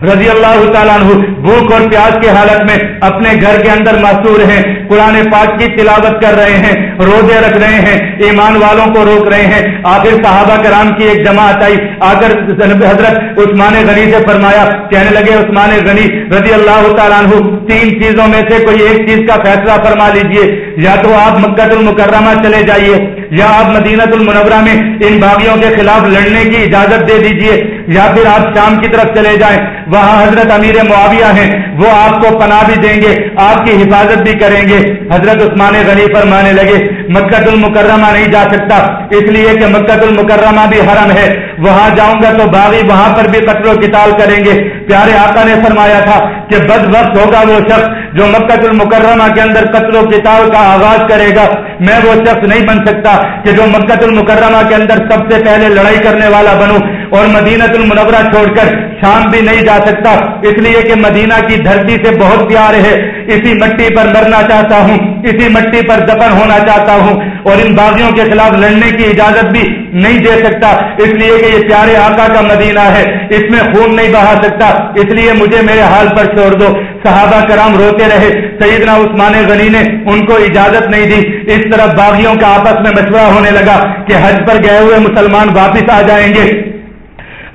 S1: رضی اللہ تعالیٰ عنہ بھوک اور پیاز کی حالت میں اپنے گھر کے اندر ماصور ہیں قرآن پاک کی تلاوت کر رہے ہیں روزے رکھ رہے ہیں ایمان والوں کو روک رہے ہیں آخر صحابہ کرام کی ایک جماعت آئی آ کر حضرت عثمان غنی سے فرمایا کہنے لگے عثمان غنی رضی اللہ تعالیٰ عنہ تین چیزوں میں سے کوئی ایک چیز کا فیصلہ فرما لیجئے یا تو آپ مکت المکرمہ چلے جائیے یا آپ مدینہ المنورہ میں ان باغیوں کے خلاف لڑنے کی اجازت دے دیجیے یا پھر آپ شام کی طرف چلے جائیں وہاں حضرت امیر معاویہ ہیں وہ آپ کو پناہ بھی دیں گے آپ کی حفاظت بھی کریں گے حضرت عثمان غنی فرمانے لگے مکہ المکرمہ نہیں جا سکتا اس لیے کہ مکہ المکرمہ بھی حرم ہے وہاں جاؤں گا تو باغی وہاں پر بھی قتل و کتال کریں گے پیارے آقا نے فرمایا تھا کہ بد وقت ہوگا وہ شخص جو مکہ المکرمہ کے اندر قتل و کتال کا آغاز کرے گا میں وہ شخص نہیں بن سکتا کہ جو مکہ المکرمہ کے اندر سب سے پہلے لڑائی کرنے والا بنوں اور مدینہ تل منورہ چھوڑ کر شام بھی نہیں جا سکتا اس لیے کہ مدینہ کی دھرتی سے بہت پیار ہے اسی مٹی پر مرنا چاہتا ہوں اسی مٹی پر دفن ہونا چاہتا ہوں اور ان باغیوں کے خلاف لڑنے کی اجازت بھی نہیں دے سکتا اس لیے کہ یہ پیارے آقا کا مدینہ ہے اس میں خون نہیں بہا سکتا اس لیے مجھے میرے حال پر چھوڑ دو صحابہ کرام روتے رہے سیدنا عثمان غنی نے ان کو اجازت نہیں دی اس طرح باغیوں کا آپس میں مشورہ ہونے لگا کہ حج پر گئے ہوئے مسلمان واپس آ جائیں گے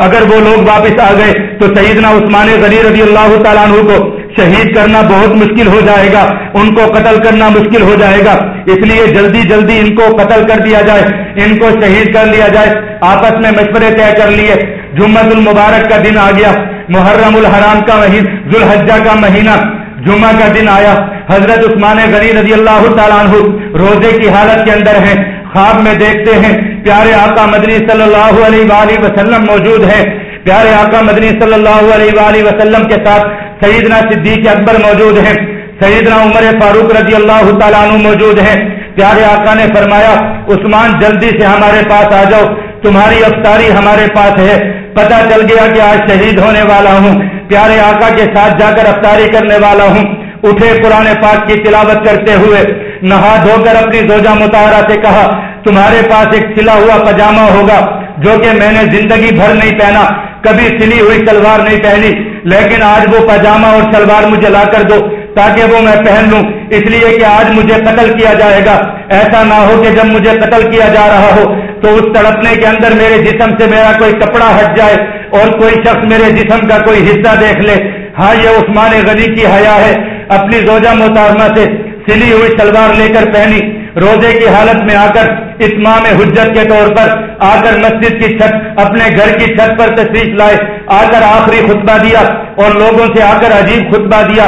S1: اگر وہ لوگ واپس آ گئے تو سیدنا نہ عثمان غنی رضی اللہ تعالیٰ عنہ کو شہید کرنا بہت مشکل ہو جائے گا ان کو قتل کرنا مشکل ہو جائے گا اس لیے جلدی جلدی ان کو قتل کر دیا جائے ان کو شہید کر لیا جائے آپس میں مشورے طے کر لیے جمعہ المبارک کا دن آ گیا محرم الحرام کا ذوالحجہ کا مہینہ جمعہ کا دن آیا حضرت عثمان غنی رضی اللہ تعالیٰ عنہ روزے کی حالت کے اندر ہیں خواب میں دیکھتے ہیں پیارے آقا مدنی صلی اللہ علیہ وآلہ وسلم موجود ہیں پیارے آقا مدنی صلی اللہ علیہ وآلہ وسلم کے ساتھ سیدنا صدیق اکبر موجود ہیں سیدنا عمر فاروق رضی اللہ تعالیٰ عنہ موجود ہیں پیارے آقا نے فرمایا عثمان جلدی سے ہمارے پاس آ جاؤ تمہاری افطاری ہمارے پاس ہے پتا چل گیا کہ آج شہید ہونے والا ہوں پیارے آقا کے ساتھ جا کر افطاری کرنے والا ہوں اٹھے پرانے پاک کی تلاوت کرتے ہوئے نہا دھو کر اپنی زوجہ متحرہ سے کہا تمہارے پاس ایک سلا ہوا پجامہ ہوگا جو کہ میں نے زندگی بھر نہیں پہنا کبھی سلی ہوئی سلوار نہیں پہنی لیکن آج وہ پجامہ اور سلوار مجھے لا کر دو تاکہ وہ میں پہن لوں اس لیے کہ آج مجھے قتل کیا جائے گا ایسا نہ ہو کہ جب مجھے قتل کیا جا رہا ہو تو اس تڑپنے کے اندر میرے جسم سے میرا کوئی کپڑا ہٹ جائے اور کوئی شخص میرے جسم کا کوئی حصہ دیکھ لے ہاں یہ عثمان غنی کی حیا ہے اپنی زوجہ محترمہ سے سلی ہوئی شلوار لے کر پہنی روزے کی حالت میں آ کر اتمام حجت کے طور پر آ کر مسجد کی چھت اپنے گھر کی چھت پر تشریف لائے آ کر آخری خطبہ دیا اور لوگوں سے آ کر عجیب خطبہ دیا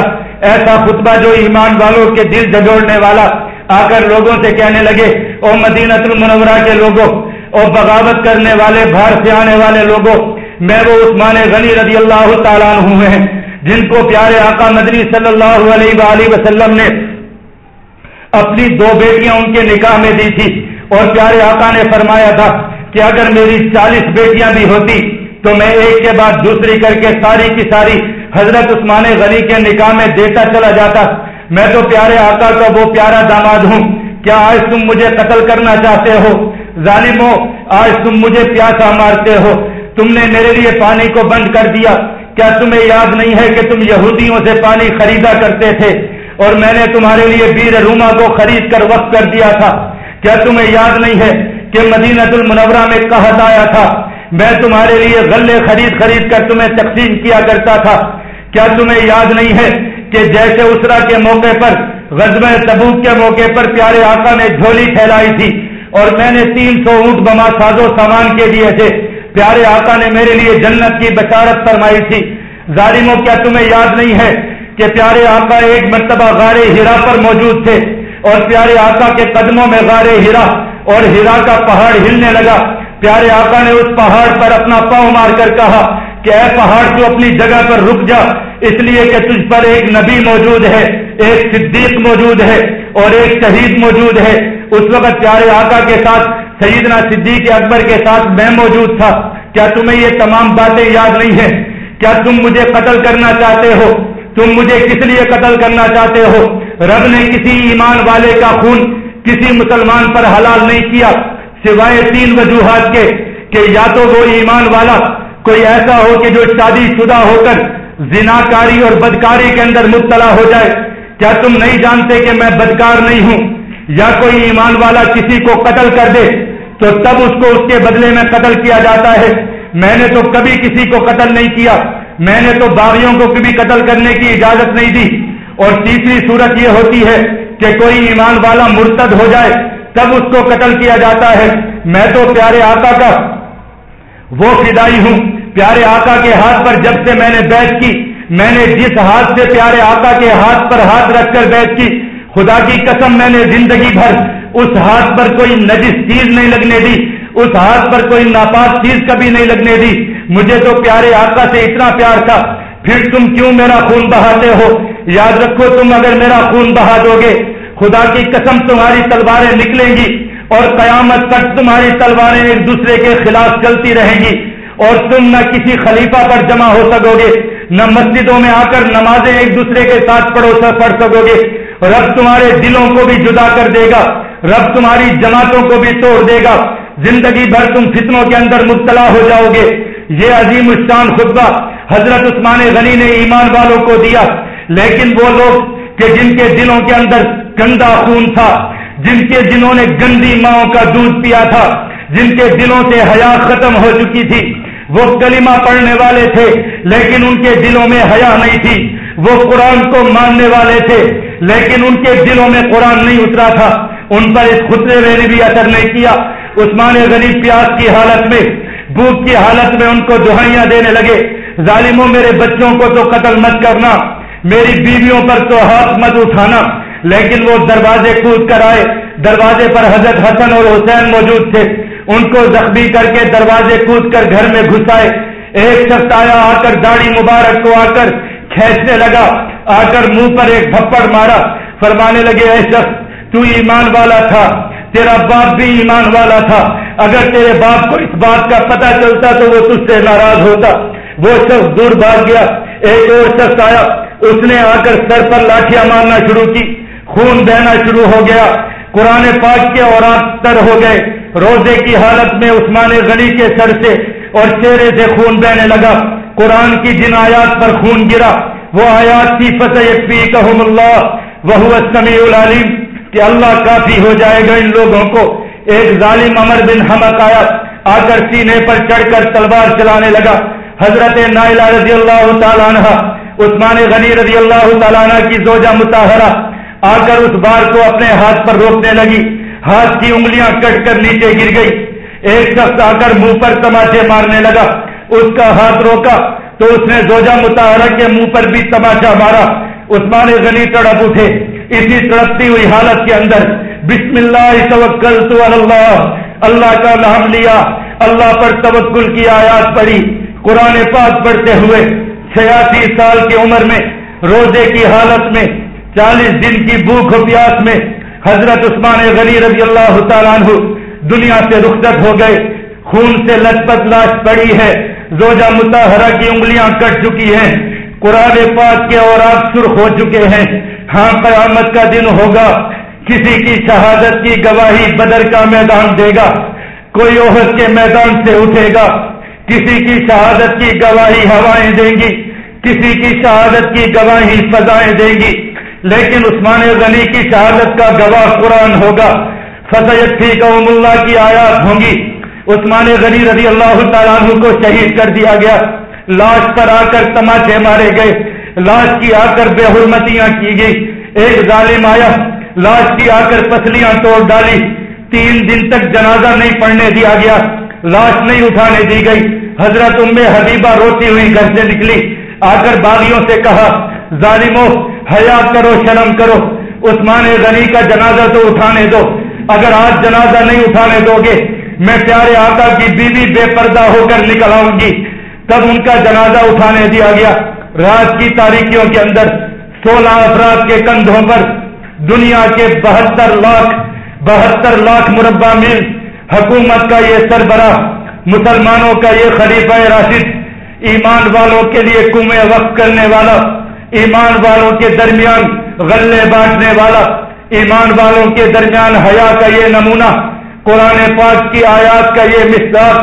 S1: ایسا خطبہ جو ایمان والوں کے دل جھگوڑنے والا آ کر لوگوں سے کہنے لگے او مدینت المنورہ کے لوگوں اور بغاوت کرنے والے باہر سے آنے والے لوگوں میں وہ عثمان غنی رضی اللہ تعالیٰ ہوں ہیں جن کو پیارے آقا مدنی صلی اللہ علیہ وآلہ وسلم نے اپنی دو بیٹیاں ان کے نکاح میں دی تھی اور پیارے آقا نے فرمایا تھا کہ اگر میری چالیس بیٹیاں بھی ہوتی تو میں ایک کے بعد دوسری کر کے ساری کی ساری حضرت عثمان غنی کے نکاح میں دیتا چلا جاتا میں تو پیارے آقا کا وہ پیارا داماد ہوں کیا آج تم مجھے قتل کرنا چاہتے ہو ظالمو آج تم مجھے پیاسا مارتے ہو تم نے میرے لیے پانی کو بند کر دیا کیا تمہیں یاد نہیں ہے کہ تم یہودیوں سے پانی خریدا کرتے تھے اور میں نے تمہارے لیے بیر روما کو خرید کر وقت کر دیا تھا کیا تمہیں یاد نہیں ہے کہ مدینہ میں کہا تھا میں تمہارے لیے غلے خرید خرید کر تمہیں تقسیم کیا کرتا تھا کیا تمہیں یاد نہیں ہے کہ جیسے اسرا کے موقع پر غزب تبوک کے موقع پر پیارے آقا نے جھولی پھیلائی تھی اور میں نے تین سو اونٹ بما ساز و سامان کے دیے تھے پیارے آقا نے میرے لیے جنت کی بشارت فرمائی تھی ظالموں کیا تمہیں یاد نہیں ہے کہ پیارے آقا ایک مرتبہ غار ہیرا پر موجود تھے اور پیارے آقا کے قدموں میں غار ہیرا اور ہیرا کا پہاڑ ہلنے لگا پیارے آقا نے اس پہاڑ پر اپنا پاؤں مار کر کہا کہ اے پہاڑ تو اپنی جگہ پر رک جا اس لیے کہ تجھ پر ایک نبی موجود ہے ایک صدیق موجود ہے اور ایک شہید موجود ہے اس وقت پیارے آقا کے ساتھ سیدنا صدیق اکبر کے ساتھ میں موجود تھا کیا تمہیں یہ تمام باتیں یاد نہیں ہیں کیا تم مجھے قتل کرنا چاہتے ہو تم مجھے کس لیے قتل کرنا چاہتے ہو رب نے کسی ایمان والے کا خون کسی مسلمان پر حلال نہیں کیا سوائے تین وجوہات کے کہ یا تو وہ ایمان والا کوئی ایسا ہو کہ جو شادی شدہ ہو کر زناکاری اور بدکاری کے اندر مبتلا ہو جائے کیا تم نہیں جانتے کہ میں بدکار نہیں ہوں یا کوئی ایمان والا کسی کو قتل کر دے تو تب اس کو اس کے بدلے میں قتل کیا جاتا ہے میں نے تو کبھی کسی کو قتل نہیں کیا میں نے تو باغیوں کو کبھی قتل کرنے کی اجازت نہیں دی اور تیسری صورت یہ ہوتی ہے کہ کوئی ایمان والا مرتد ہو جائے تب اس کو قتل کیا جاتا ہے میں تو پیارے آقا کا وہ فدائی ہوں پیارے آقا کے ہاتھ پر جب سے میں نے بیٹھ کی میں نے جس ہاتھ سے پیارے آقا کے ہاتھ پر ہاتھ رکھ کر بیٹھ کی خدا کی قسم میں نے زندگی بھر اس ہاتھ پر کوئی نجس چیز نہیں لگنے دی اس ہاتھ پر کوئی ناپاس چیز کبھی نہیں لگنے دی مجھے تو پیارے آقا سے اتنا پیار تھا پھر تم کیوں میرا خون بہاتے ہو یاد رکھو تم اگر میرا خون بہا دو گے خدا کی قسم تمہاری تلواریں نکلیں گی اور قیامت تک تمہاری تلواریں ایک دوسرے کے خلاف چلتی رہیں گی اور تم نہ کسی خلیفہ پر جمع ہو سکو گے نہ مسجدوں میں آ کر نمازیں ایک دوسرے کے ساتھ پڑھ سکو گے رب تمہارے دلوں کو بھی جدا کر دے گا رب تمہاری جماعتوں کو بھی توڑ دے گا زندگی بھر تم فتنوں کے اندر مبتلا ہو جاؤ گے یہ عظیم الشان خطبہ حضرت عثمان غنی نے ایمان والوں کو دیا لیکن وہ لوگ کہ جن کے دلوں کے اندر گندا خون تھا جن کے جنہوں نے گندی ماؤں کا دودھ پیا تھا جن کے دلوں سے حیا ختم ہو چکی تھی وہ کلمہ پڑھنے والے تھے لیکن ان کے دلوں میں حیا نہیں تھی وہ قرآن کو ماننے والے تھے لیکن ان کے دلوں میں قرآن نہیں اترا تھا ان پر اس خطرے میں نے بھی اثر نہیں کیا عثمان غنی پیاس کی حالت میں بھوک کی حالت میں ان کو دہائیاں دینے لگے ظالموں میرے بچوں کو تو قتل مت کرنا میری بیویوں پر تو ہاتھ مت اٹھانا لیکن وہ دروازے کود کر آئے دروازے پر حضرت حسن اور حسین موجود تھے ان کو زخمی کر کے دروازے کود کر گھر میں گھسائے ایک شخص آیا آ کر داڑھی مبارک کو آ کر کھینچنے لگا آ کر منہ پر ایک بھپڑ مارا فرمانے لگے اے شخص تو ایمان والا تھا تیرا باپ بھی ایمان والا تھا اگر تیرے باپ کو اس بات کا پتا چلتا تو وہ تجھ سے ناراض ہوتا وہ شخص دور بھاگ گیا ایک اور شخص آیا اس نے آ کر سر پر لاٹیاں مارنا شروع کی خون بہنا شروع ہو گیا قرآن پاک کے اور تر ہو گئے روزے کی حالت میں عثمان غنی کے سر سے اور چہرے سے خون بہنے لگا قرآن کی جن آیات پر خون گرا وہ آیات کی فتح کہ اللہ وہ سمیع اللہ کافی ہو جائے گا ان لوگوں کو ایک ظالم امر بن آیا آ کر سینے پر چڑھ کر تلوار چلانے لگا حضرت نائلہ رضی اللہ تعالیٰ عنہ عثمان غنی رضی اللہ تعالیٰ عنہ کی زوجہ متحرہ آ کر اس بار کو اپنے ہاتھ پر روکنے لگی ہاتھ کی انگلیاں کٹ کر نیچے گر گئی ایک شخص آ کر منہ پر تماچے مارنے لگا اس کا ہاتھ روکا تو اس نے زوجہ متحرک کے منہ پر بھی تماشا مارا عثمان غنی تڑپ اٹھے اسی تڑپتی ہوئی حالت کے اندر بسم اللہ اللہ اللہ کا نام لیا اللہ پر توکل کی آیات پڑی قرآن پاک پڑھتے ہوئے چھیاسی سال کی عمر میں روزے کی حالت میں چالیس دن کی بھوک و پیاس میں حضرت عثمان غنی رضی اللہ تعالیٰ عنہ دنیا سے رخصت ہو گئے خون سے لت پت لاش پڑی ہے روزہ متحرہ کی انگلیاں کٹ چکی ہیں قرآن پاک کے اور آپ سرخ ہو چکے ہیں ہاں قیامت کا دن ہوگا کسی کی شہادت کی گواہی بدر کا میدان دے گا کوئی اوہد کے میدان سے اٹھے گا کسی کی شہادت کی گواہی ہوائیں دیں گی کسی کی شہادت کی گواہی فضائیں دیں گی لیکن عثمان غنی کی شہادت کا گواہ قرآن ہوگا فضیت تھی قوم اللہ کی آیات ہوں گی عثمان غنی رضی اللہ تعالیٰ عنہ کو شہید کر دیا گیا لاش پر آ کر تماچے مارے گئے لاش کی آ کر بے حرمتیاں کی گئی ایک ظالم آیا لاش کی آ کر پسلیاں توڑ ڈالی تین دن تک جنازہ نہیں پڑھنے دیا گیا لاش نہیں اٹھانے دی گئی حضرت ام حبیبہ روتی ہوئی گھر سے نکلی آ کر باغیوں سے کہا ظالموں حیا کرو شرم کرو عثمان غنی کا جنازہ تو اٹھانے دو اگر آج جنازہ نہیں اٹھانے دو گے میں پیارے آقا کی بیوی بے پردہ ہو کر نکل آؤں گی تب ان کا جنازہ اٹھانے دیا گیا رات کی تاریخیوں کے اندر سولہ افراد کے کندھوں پر دنیا کے بہتر لاکھ بہتر لاکھ مربع میل حکومت کا یہ سربراہ مسلمانوں کا یہ خلیفہ راشد ایمان والوں کے لیے کنویں وقت کرنے والا ایمان والوں کے درمیان غلے بانٹنے والا ایمان والوں کے درمیان حیا کا یہ نمونہ قرآن پاک کی آیات کا یہ مصداق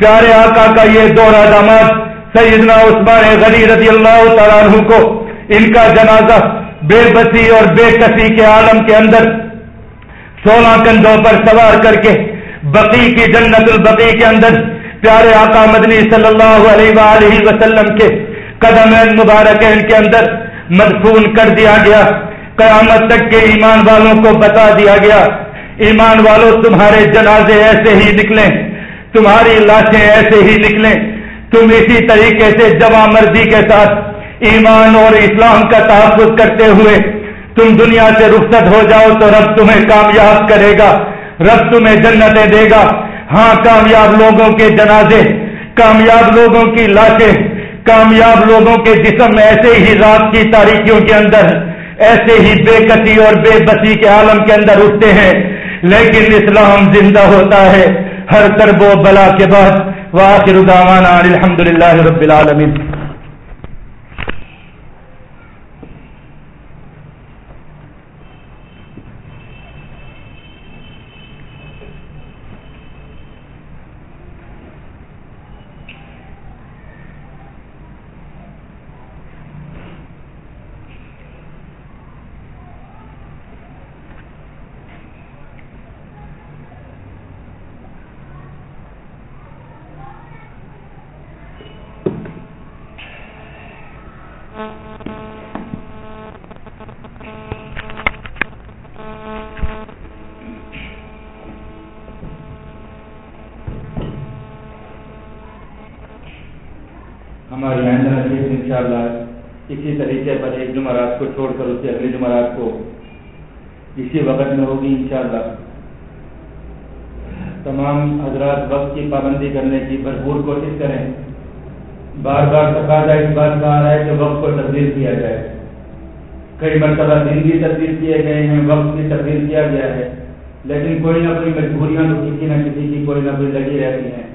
S1: پیارے آقا کا یہ دورہ دامات سیدنا عثمان غنی رضی اللہ تعالیٰ عنہ کو ان کا جنازہ بے بسی اور بے کسی کے عالم کے اندر سولہ کندھوں پر سوار کر کے بقی کی جنت البقی کے اندر پیارے آقا مدنی صلی اللہ علیہ وآلہ وسلم کے قدم مبارک ان کے اندر مدفون کر دیا گیا قیامت تک کے ایمان والوں کو بتا دیا گیا ایمان والوں تمہارے جنازے ایسے ہی نکلیں تمہاری لاشیں ایسے ہی نکلیں تم اسی طریقے سے جمع مرضی کے ساتھ ایمان اور اسلام کا تحفظ کرتے ہوئے تم دنیا سے رخصت ہو جاؤ تو رب تمہیں کامیاب کرے گا رب تمہیں جنتیں دے گا ہاں کامیاب لوگوں کے جنازے کامیاب لوگوں کی لاشیں کامیاب لوگوں کے جسم ایسے ہی رات کی تاریخیوں کے اندر ایسے ہی بے کسی اور بے بسی کے عالم کے اندر اٹھتے ہیں لیکن اسلام زندہ ہوتا ہے ہر کرب و بلا کے بعد واخر الحمد للہ رب العالمین کے وقت میں ہوگی انشاءاللہ تمام حضرات وقت کی پابندی کرنے کی بھرپور کوشش کریں بار بار تقاضا اس بات کا آ رہا ہے کہ وقت کو تبدیل کیا جائے کئی مرتبہ دن بھی تبدیل کیے گئے ہیں وقت بھی تبدیل کیا گیا ہے لیکن کوئی نہ کوئی مجبوریاں تو کسی نہ کسی کی کوئی نہ کوئی لگی رہتی ہیں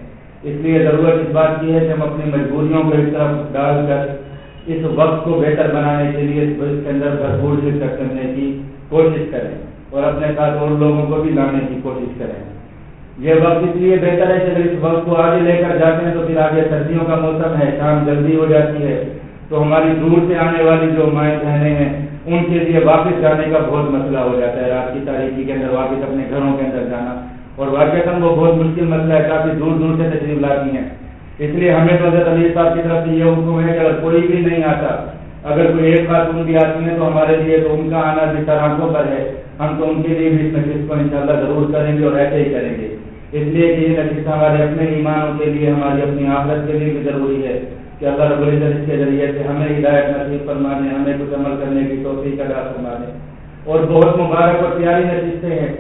S1: اس لیے ضرورت اس بات کی ہے کہ ہم اپنی مجبوریوں کو ایک طرف ڈال کر اس وقت کو بہتر بنانے کے لیے اس کے اندر بھرپور شرکت کرنے کی کوشش کریں اور اپنے ساتھ اور لوگوں کو بھی لانے کی کوشش کریں یہ وقت اس لیے بہتر ہے کہ اس وقت کو آگے لے کر جاتے ہیں تو پھر آگے سردیوں کا موسم ہے شام جلدی ہو جاتی ہے تو ہماری دور سے آنے والی جو مائیں بہنیں ہیں ان کے لیے واپس جانے کا بہت مسئلہ ہو جاتا ہے رات کی تاریخی کے اندر واپس اپنے گھروں کے اندر جانا اور واقعات وہ بہت مشکل مسئلہ ہے کافی دور دور سے تشریف لاتی ہیں اس لیے ہمیں تو حضرت علی صاحب کی طرف سے یہ حکم ہے کہ اگر کوئی بھی نہیں آتا اگر کوئی ایک خاتون بھی آتی ہیں تو ہمارے لیے تو ان کا آنا جس طرح آنکھوں پر ہے ہم تو ان کے لیے بھی اس نشست کو انشاءاللہ ضرور کریں گے اور ایسے ہی کریں گے اس لیے کہ یہ نشست ہمارے اپنے ایمانوں کے لیے ہماری اپنی آفت کے لیے بھی ضروری ہے کہ اللہ رب العزت کے ذریعے سے ہمیں ہدایت نصیب فرمانے ہمیں کچھ عمل کرنے کی توفیق ادا فرما دیں اور بہت مبارک اور پیاری نشستیں ہیں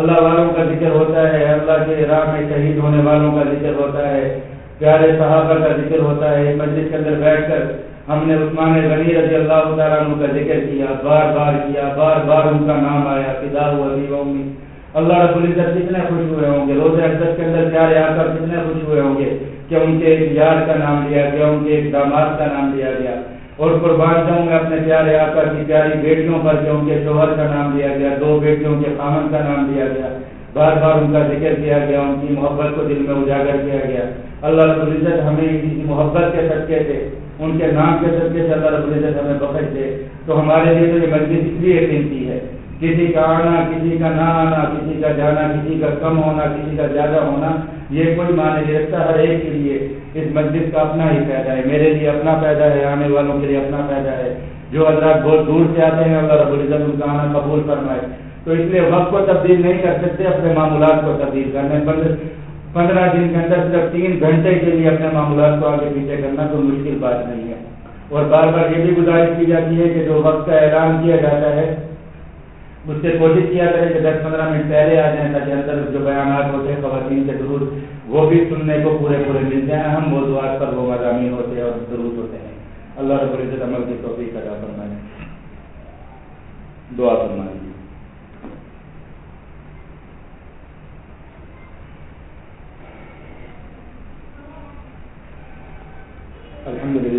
S1: اللہ والوں کا ذکر ہوتا ہے اللہ کے راہ میں شہید ہونے والوں کا ذکر ہوتا ہے پیارے صحابہ کا ذکر ہوتا ہے مسجد کے اندر بیٹھ کر ہم نے عثمان غنی رضی اللہ تعالیٰ عنہ کا ذکر کیا بار بار کیا بار بار ان کا نام آیا فضا ہوا بھی و امی اللہ رب العزت کتنے خوش ہوئے ہوں گے روز اقدس کے اندر پیارے آ کر کتنے خوش ہوئے ہوں گے کہ ان کے ایک یار کا نام لیا گیا ان کے ایک داماد کا نام لیا گیا اور قربان جاؤں گے اپنے پیارے آ کر کی پیاری بیٹیوں پر کہ ان کے شوہر کا نام لیا گیا دو بیٹیوں کے خامن کا نام لیا گیا بار بار ان کا ذکر کیا گیا ان کی محبت کو دل میں اجاگر کیا گیا اللہ رب العزت ہمیں محبت کے صدقے سے ان کے نام کے سے اللہ رب العزت ہمیں بخش دے تو تو ہمارے لیے لیے یہ اس قیمتی ہے کسی کسی کا آنا کا نہ آنا کسی کا جانا کسی کا کم ہونا کسی کا زیادہ ہونا یہ کوئی معنی نہیں رکھتا ہر ایک کے لیے اس مسجد کا اپنا ہی فائدہ ہے میرے لیے اپنا فائدہ ہے آنے والوں کے لیے اپنا فائدہ ہے جو حضرات بہت دور سے آتے ہیں اللہ رب العزت ان کا آنا قبول فرمائے تو اس لیے وقت کو تبدیل نہیں کر سکتے اپنے معمولات کو تبدیل کرنے پندرہ دن کے اندر صرف تین گھنٹے کے لیے اپنے معمولات کو آگے پیچھے کرنا مشکل بات نہیں ہے اور بار بار یہ بھی گزارش کی جاتی ہے کہ جو وقت کا اعلان کیا جاتا ہے اس سے کوشش کیا کہ دس پندرہ منٹ پہلے آ جائیں تاکہ اندر جو بیانات ہوتے ہیں خواتین سے درود وہ بھی سننے کو پورے پورے ملتے ہیں ہم مضامین ہوتے ہیں اور درود ہوتے ہیں اللہ رب العزت عمل کی توفیق ادا دعا فرمائیں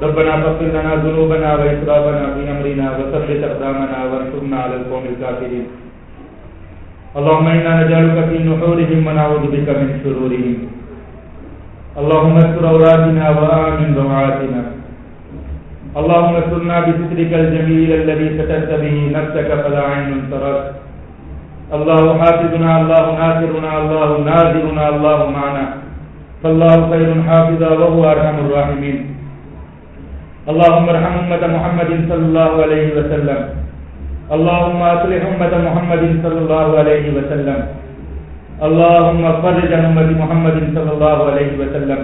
S1: ربنا فقر لنا ذنوبنا وإسرابنا في أمرنا وثبت أقدامنا وانصرنا على القوم الكافرين اللهم إنا نجعلك في نحورهم ونعوذ بك من شرورهم اللهم استر أولادنا وآمن رعاتنا اللهم استرنا بسترك الجميل الذي سترت به نفسك فلا عين ترك الله حافظنا الله ناصرنا الله ناذرنا الله معنا فالله خير حافظا وهو أرحم الراحمين اللهم ارحم امه محمد صلى الله عليه وسلم اللهم اصلح امه محمد صلى الله عليه وسلم اللهم فرج امه محمد صلى الله عليه وسلم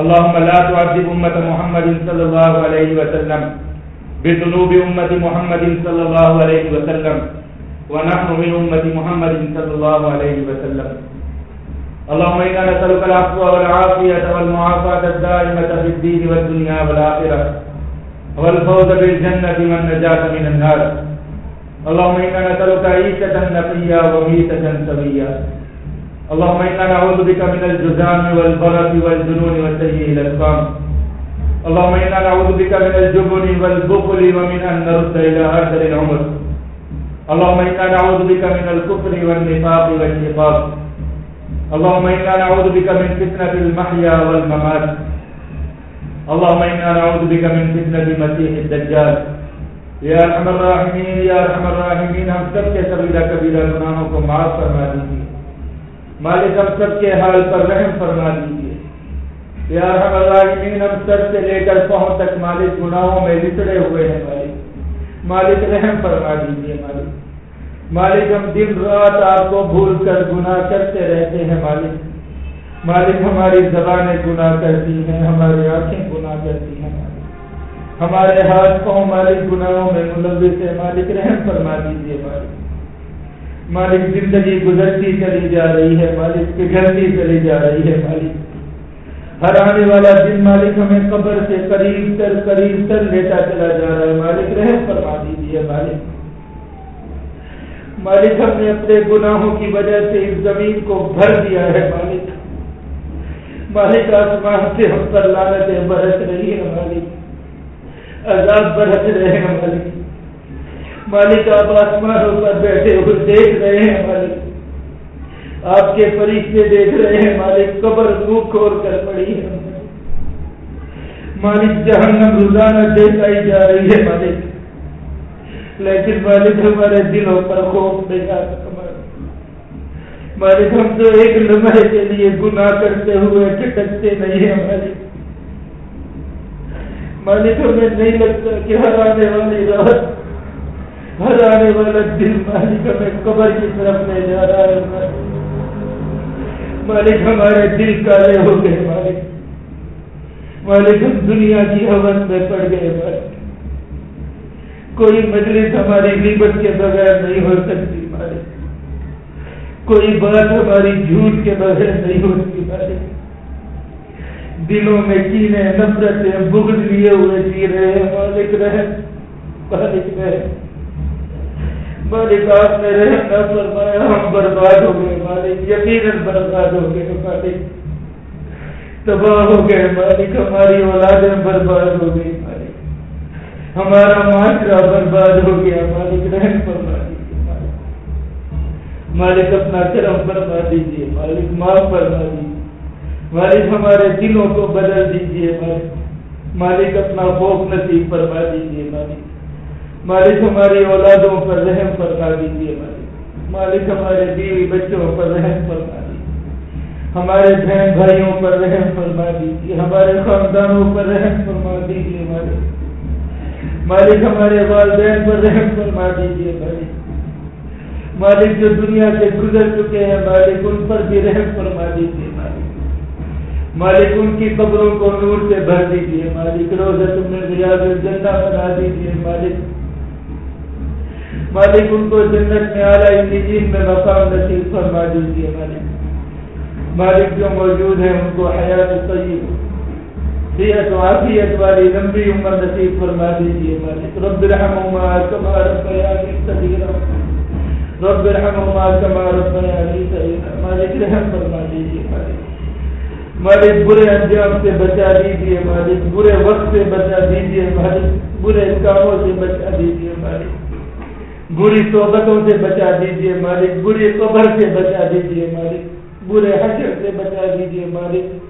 S1: اللهم لا تعذب امه محمد صلى الله عليه وسلم بذنوب امه محمد صلى الله عليه وسلم ونحن من امه محمد صلى الله عليه وسلم اللهم إنا نسألك العفو والعافية والمعافاة الدائمة في الدين والدنيا والآخرة والفوز بالجنة والنجاة من النار اللهم إنا نسألك عيشة نقية وميتة سوية اللهم إنا نعوذ بك من الجزام والبرد والجنون وسيء الأسقام اللهم إنا نعوذ بك من الجبن والبخل ومن أن نرد إلى آخر العمر اللهم إنا نعوذ بك من الكفر والنفاق والشقاق اللهم إنا نعوذ بك من فتنة المحيا والممات اللهم إنا نعوذ بك من فتنة المسيح الدجال يا أرحم الراحمين يا أرحم الراحمين هم سب کے سبیلہ کبیلہ گناہوں کو معاف فرما دیجیے مالک ہم سب کے حال پر رحم فرما دیجیے یا ارحم الراحمین ہم سب سے لے کر پہن تک مالک گناہوں میں لسڑے ہوئے ہیں مالک مالک رحم فرما دیجیے مالک مالک ہم دن رات آپ کو بھول کر گناہ کرتے رہتے ہیں مالک مالک ہماری زبانیں گناہ کرتی ہیں ہماری آنکھیں گناہ کرتی ہیں ہمارے ہاتھ پاؤں مالک گناہوں میں ملوث ہے مالک رحم فرما دیجیے مالک مالک زندگی گزرتی چلی جا رہی ہے مالک پگھلتی چلی جا رہی ہے مالک ہر آنے والا دن مالک ہمیں قبر سے قریب تر قریب تر لیتا چلا جا رہا ہے مالک رحم فرما دیجیے مالک مالک ہم نے اپنے گناہوں کی وجہ سے اس زمین کو بھر دیا ہے مالک مالک آسمان سے ہم پر لانت برس رہی ہے مالک عذاب برس رہے ہیں مالک مالک آپ آسمانوں پر بیٹھے ہو دیکھ رہے ہیں مالک آپ کے فریشے دیکھ رہے ہیں مالک قبر روح کھول کر پڑی ہے مالک جہنم روزانہ دیکھائی جا رہی ہے مالک لیکن مالک ہمارے دلوں پر خوف نہیں آتا مالک ہم تو ایک لمحے کے لیے گناہ کرتے ہوئے ٹھٹکتے نہیں ہیں مالک مالک ہمیں نہیں لگتا کہ ہر آنے والی رات ہر آنے والا دل مالک ہمیں قبر کی طرف لے جا رہا ہے مالک ہمارے دل کالے ہو گئے مالک مالک ہم دنیا کی ہون میں پڑ گئے مالک کوئی مجلس ہماری غیبت کے بغیر نہیں ہو سکتی مالک کوئی بات ہماری جھوٹ کے بغیر نہیں ہو سکتی مالک دلوں میں کینے نفرت سے لیے ہوئے جی رہے ہیں مالک رہے مالک رہے مالک آپ نے رہے نہ فرمایا ہم برباد ہو گئے مالک یقیناً برباد ہو گئے مالک تباہ ہو گئے مالک ہماری اولادیں برباد ہو گئی مالک ہمارا معاشرہ برباد ہو گیا مالک رحم فرما دیجیے مالک اپنا کرم فرما دیجیے مالک معاف فرما دیجیے مالک ہمارے دلوں کو بدل دیجیے مالک مالک اپنا خوف نصیب فرما دیجیے مالک مالک ہماری اولادوں پر رحم فرما دیجیے مالک مالک ہمارے بیوی بچوں پر رحم فرما ہمارے بہن بھائیوں پر رحم فرما دیجیے ہمارے خاندانوں پر رحم فرما دیجیے مالک
S2: مالک ہمارے والدین پر رحم
S1: فرما دیجیے مالک مالک جو دنیا سے گزر چکے ہیں مالک ان پر بھی رحم فرما دیجیے مالک مالک ان کی قبروں کو نور سے بھر دیجیے مالک روزہ تم نے ریاض جنہ بنا دیجیے مالک مالک ان کو جنت میں اعلیٰ نجیب میں مقام نصیب فرما دیجیے مالک مالک جو موجود ہیں ان کو حیات طیب مالک برے انجام سے بچا دیجیے مالک برے وقت سے بچا دیجیے مالک برے کاموں سے بچا دیجیے مالک بری صحبتوں سے بچا دیجیے مالک بری قبر سے بچا دیجیے مالک برے حجر سے بچا دیجیے مالک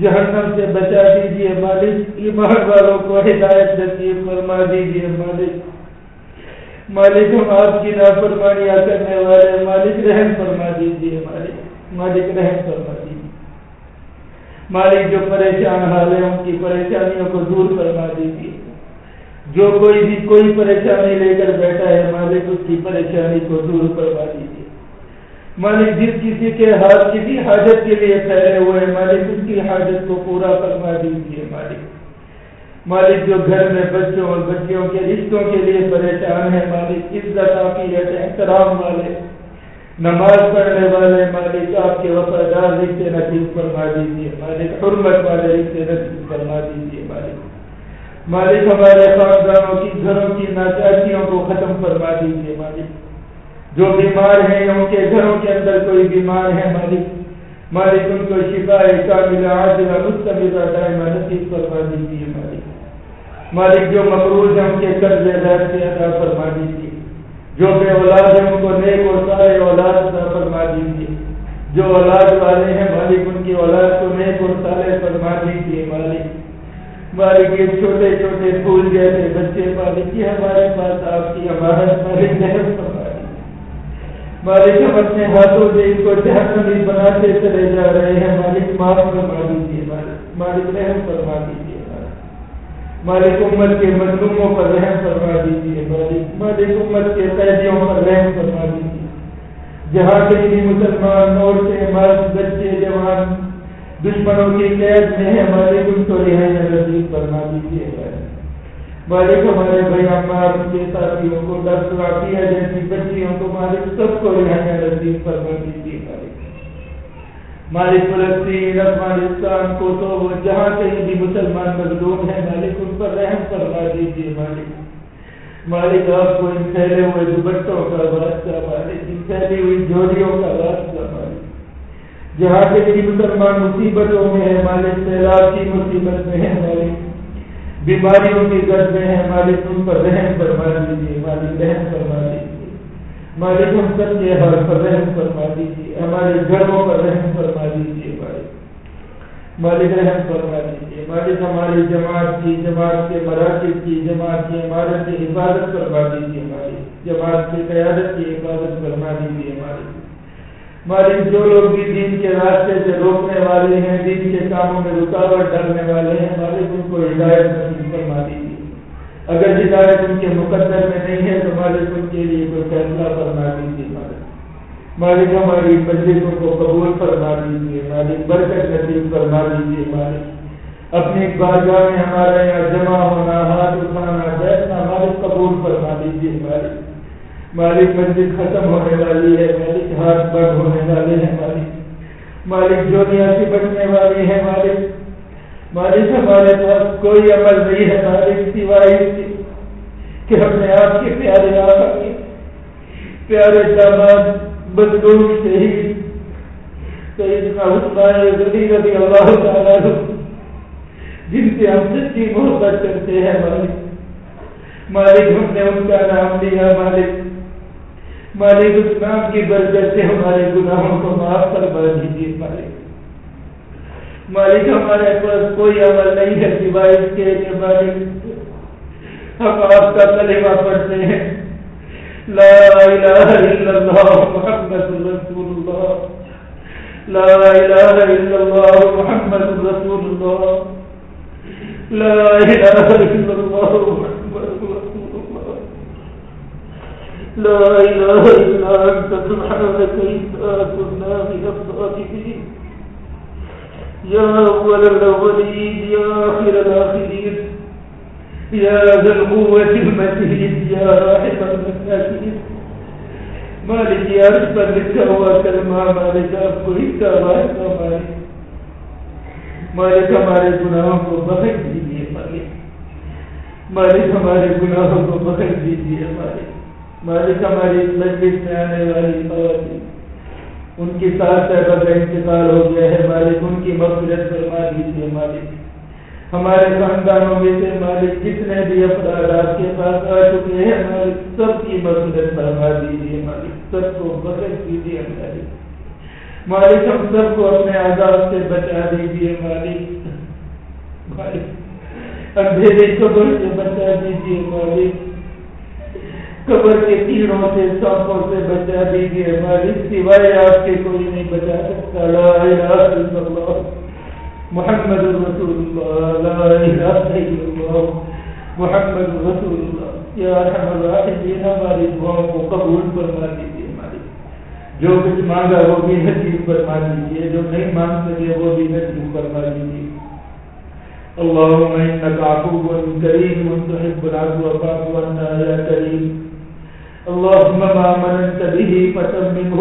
S1: جہنم سے بچا دیجئے مالک ایمان والوں کو ہدایت نصیب فرما دیجئے مالک مالک ہم آپ کی نافرمانی کرنے والے مالک رحم فرما دیجئے مالک مالک رحم فرما دیجئے مالک جو پریشان حال ہے ان کی پریشانیوں کو دور فرما دیجئے جو کوئی بھی کوئی پریشانی لے کر بیٹھا ہے مالک اس کی پریشانی کو دور فرما دیجئے مالک جس کسی کے ہاتھ کسی حاجت کے لیے پھیلے ہوئے مالک اس کی حاجت کو پورا فرما دیجیے مالک مالک جو گھر میں بچوں اور بچیوں کے رشتوں کے لیے پریشان ہے مالک عزت آپ کی احترام والے نماز پڑھنے والے مالک آپ کے وفادار رشتے نصیب فرما دیجیے مالک حرمت والے رشتے نصیب فرما دیجیے مالک مالک ہمارے خاندانوں کی گھروں کی ناچاچیوں کو ختم فرما دیجیے مالک جو بیمار ہیں ان کے گھروں کے اندر کوئی بیمار ہے مالک مالک ان کو شفا کامل عاجل مستمر دائم نصیب فرما دیجیے مالک مالک جو مقروض ہیں ان کے قرض ادا سے ادا فرما دیجیے جو بے اولاد ہیں ان کو نیک اور سارے اولاد ادا فرما دیجیے جو اولاد والے ہیں مالک ان کی اولاد کو نیک اور سارے فرما دیجیے مالک مالک یہ چھوٹے چھوٹے پھول جیسے بچے مالک یہ ہمارے پاس آپ کی عمارت مالک نہیں فرما مالک ہم اپنے ہاتھوں سے ان کو جہاں بناتے چلے جا رہے ہیں مالک معاف فرما دیجیے مالک رحم فرما دیجیے مالک امت کے مظلوموں پر رحم فرما دیجیے مالک مالک امت کے قیدیوں پر رحم فرما دیجیے جہاں کے بھی مسلمان عورتیں مرد بچے جوان دشمنوں کی قید میں ہیں مالک ان کو رہائی نظر فرما دیجیے مالک ہمارے بھائی ہمارا کے ساتھیوں کو درد لاتی ہے جیسی بچیوں کو مالک سب کو رہنے لگتی فرما دیجیے مالک فلسطین افغانستان کو تو وہ جہاں کہیں بھی مسلمان مزدور ہیں مالک ان پر رحم فرما دیجیے مالک مالک آپ کو ان پھیلے ہوئے دوپٹوں کا واسطہ مالک ان پھیلی ہوئی جوڑیوں کا واسطہ مالک جہاں کہیں بھی مسلمان مصیبتوں میں ہے مالک سیلاب کی مصیبت میں ہے مالک بیماریوں کی زد میں ہے مالک ان پر رحم فرما دیجیے مالک رحم فرما دیجیے مالک ہم سب کے حال پر رحم فرما دیجیے ہمارے گھروں پر رحم فرما دیجیے مالک مالک رحم فرما دیجیے مالک ہماری جماعت کی جماعت کے مراکز کی جماعت کی عمارت کی حفاظت فرما دیجیے مالک جماعت کی قیادت کی حفاظت فرما دیجیے مالک مریض جو لوگ بھی دین کے راستے سے روکنے والے ہیں دین کے کاموں میں رکاوٹ ڈالنے والے ہیں مالک ان کو ہدایت نصیب فرما دیجیے اگر ہدایت ان کے مقدر میں نہیں ہے تو مالک ان کے لیے کوئی فیصلہ فرما دیجیے مالک مالک ہماری مسجدوں کو قبول فرما دیجیے مالک برکت نصیب فرما دیجیے مالک اپنی بازار میں ہمارے یہاں جمع ہونا ہاتھ اٹھانا بیٹھنا مالک قبول فرما دیجیے مالک مالک مسجد ختم ہونے والی ہے مالک ہاتھ بند ہونے والے ہیں مالک مالک جو نیاسی بچنے والی ہے مالک مالک ہمارے پاس کوئی عمل نہیں ہے مالک سوائے کہ ہم نے آپ کے پیارے آپ کی پیارے داماد بندوق سے ہی رضی اللہ تعالیٰ جن سے ہم سچی محبت کرتے ہیں مالک مالک ہم نے ان کا نام دیا مالک مالک اسلام کی برکت سے ہمارے گناہوں کو معاف کروا دیجیے مالک مالک ہمارے پاس کوئی عمل نہیں ہے سوائے اس کے لیے مالک ہم آپ کا کلمہ پڑھتے ہیں لا الہ الا اللہ محمد رسول اللہ لا الہ الا اللہ محمد رسول اللہ لا الہ الا اللہ محمد رسول اللہ لا إله إلا أنت سبحانك كنا من يا يا يا يا يا أول الأولين آخر الآخرين ذا القوة المتين راحم المساكين مالك مالك مالك رب الماء ہمارے گناہوں کو بخش دیجیے مالک مالک ہمارے گناہوں کو بخش دیجیے مالک مالک ہماری مجلس میں آنے والی خواتین ان کی ساتھ صاحبہ کا انتقال ہو گیا ہے مالک ان کی مقبرت فرما دیجیے مالک ہمارے خاندانوں میں سے مالک جتنے بھی افراد آپ کے پاس آ چکے ہیں مالک سب کی مقبرت فرما دیجیے مالک سب کو بدل دیجیے ہماری مالک ہم سب کو اپنے عذاب سے بچا دیجیے مالک مالک اندھیرے قبر سے بچا دیجیے مالک قبر کے تیروں سے سانپوں سے بچا دیجیے ہماری سوائے آپ کے کوئی نہیں بچا سکتا لا الہ الا اللہ محمد رسول اللہ لا الہ الا اللہ محمد رسول اللہ یا رحم الراحمین ہماری دعاؤں کو قبول فرما دیجیے ہماری جو کچھ مانگا وہ بھی نصیب فرما دیجیے جو نہیں مان سکے وہ بھی نصیب فرما دیجیے اللهم انك عفو كريم تحب العفو فاعف عنا يا كريم اللهم ما مننت به فتمنه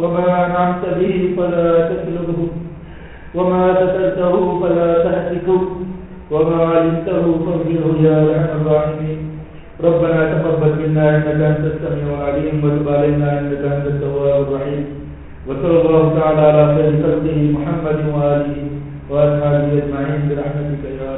S1: وما نعمت به فلا تسلبه وما سترته فلا تهتكه وما علمته فاغفره يا رحم الراحمين ربنا تقبل منا انك انت السميع العليم وتب علينا انك انت التواب الرحيم وصلى الله تعالى على خير خلقه محمد واله واصحابه اجمعين برحمتك يا رب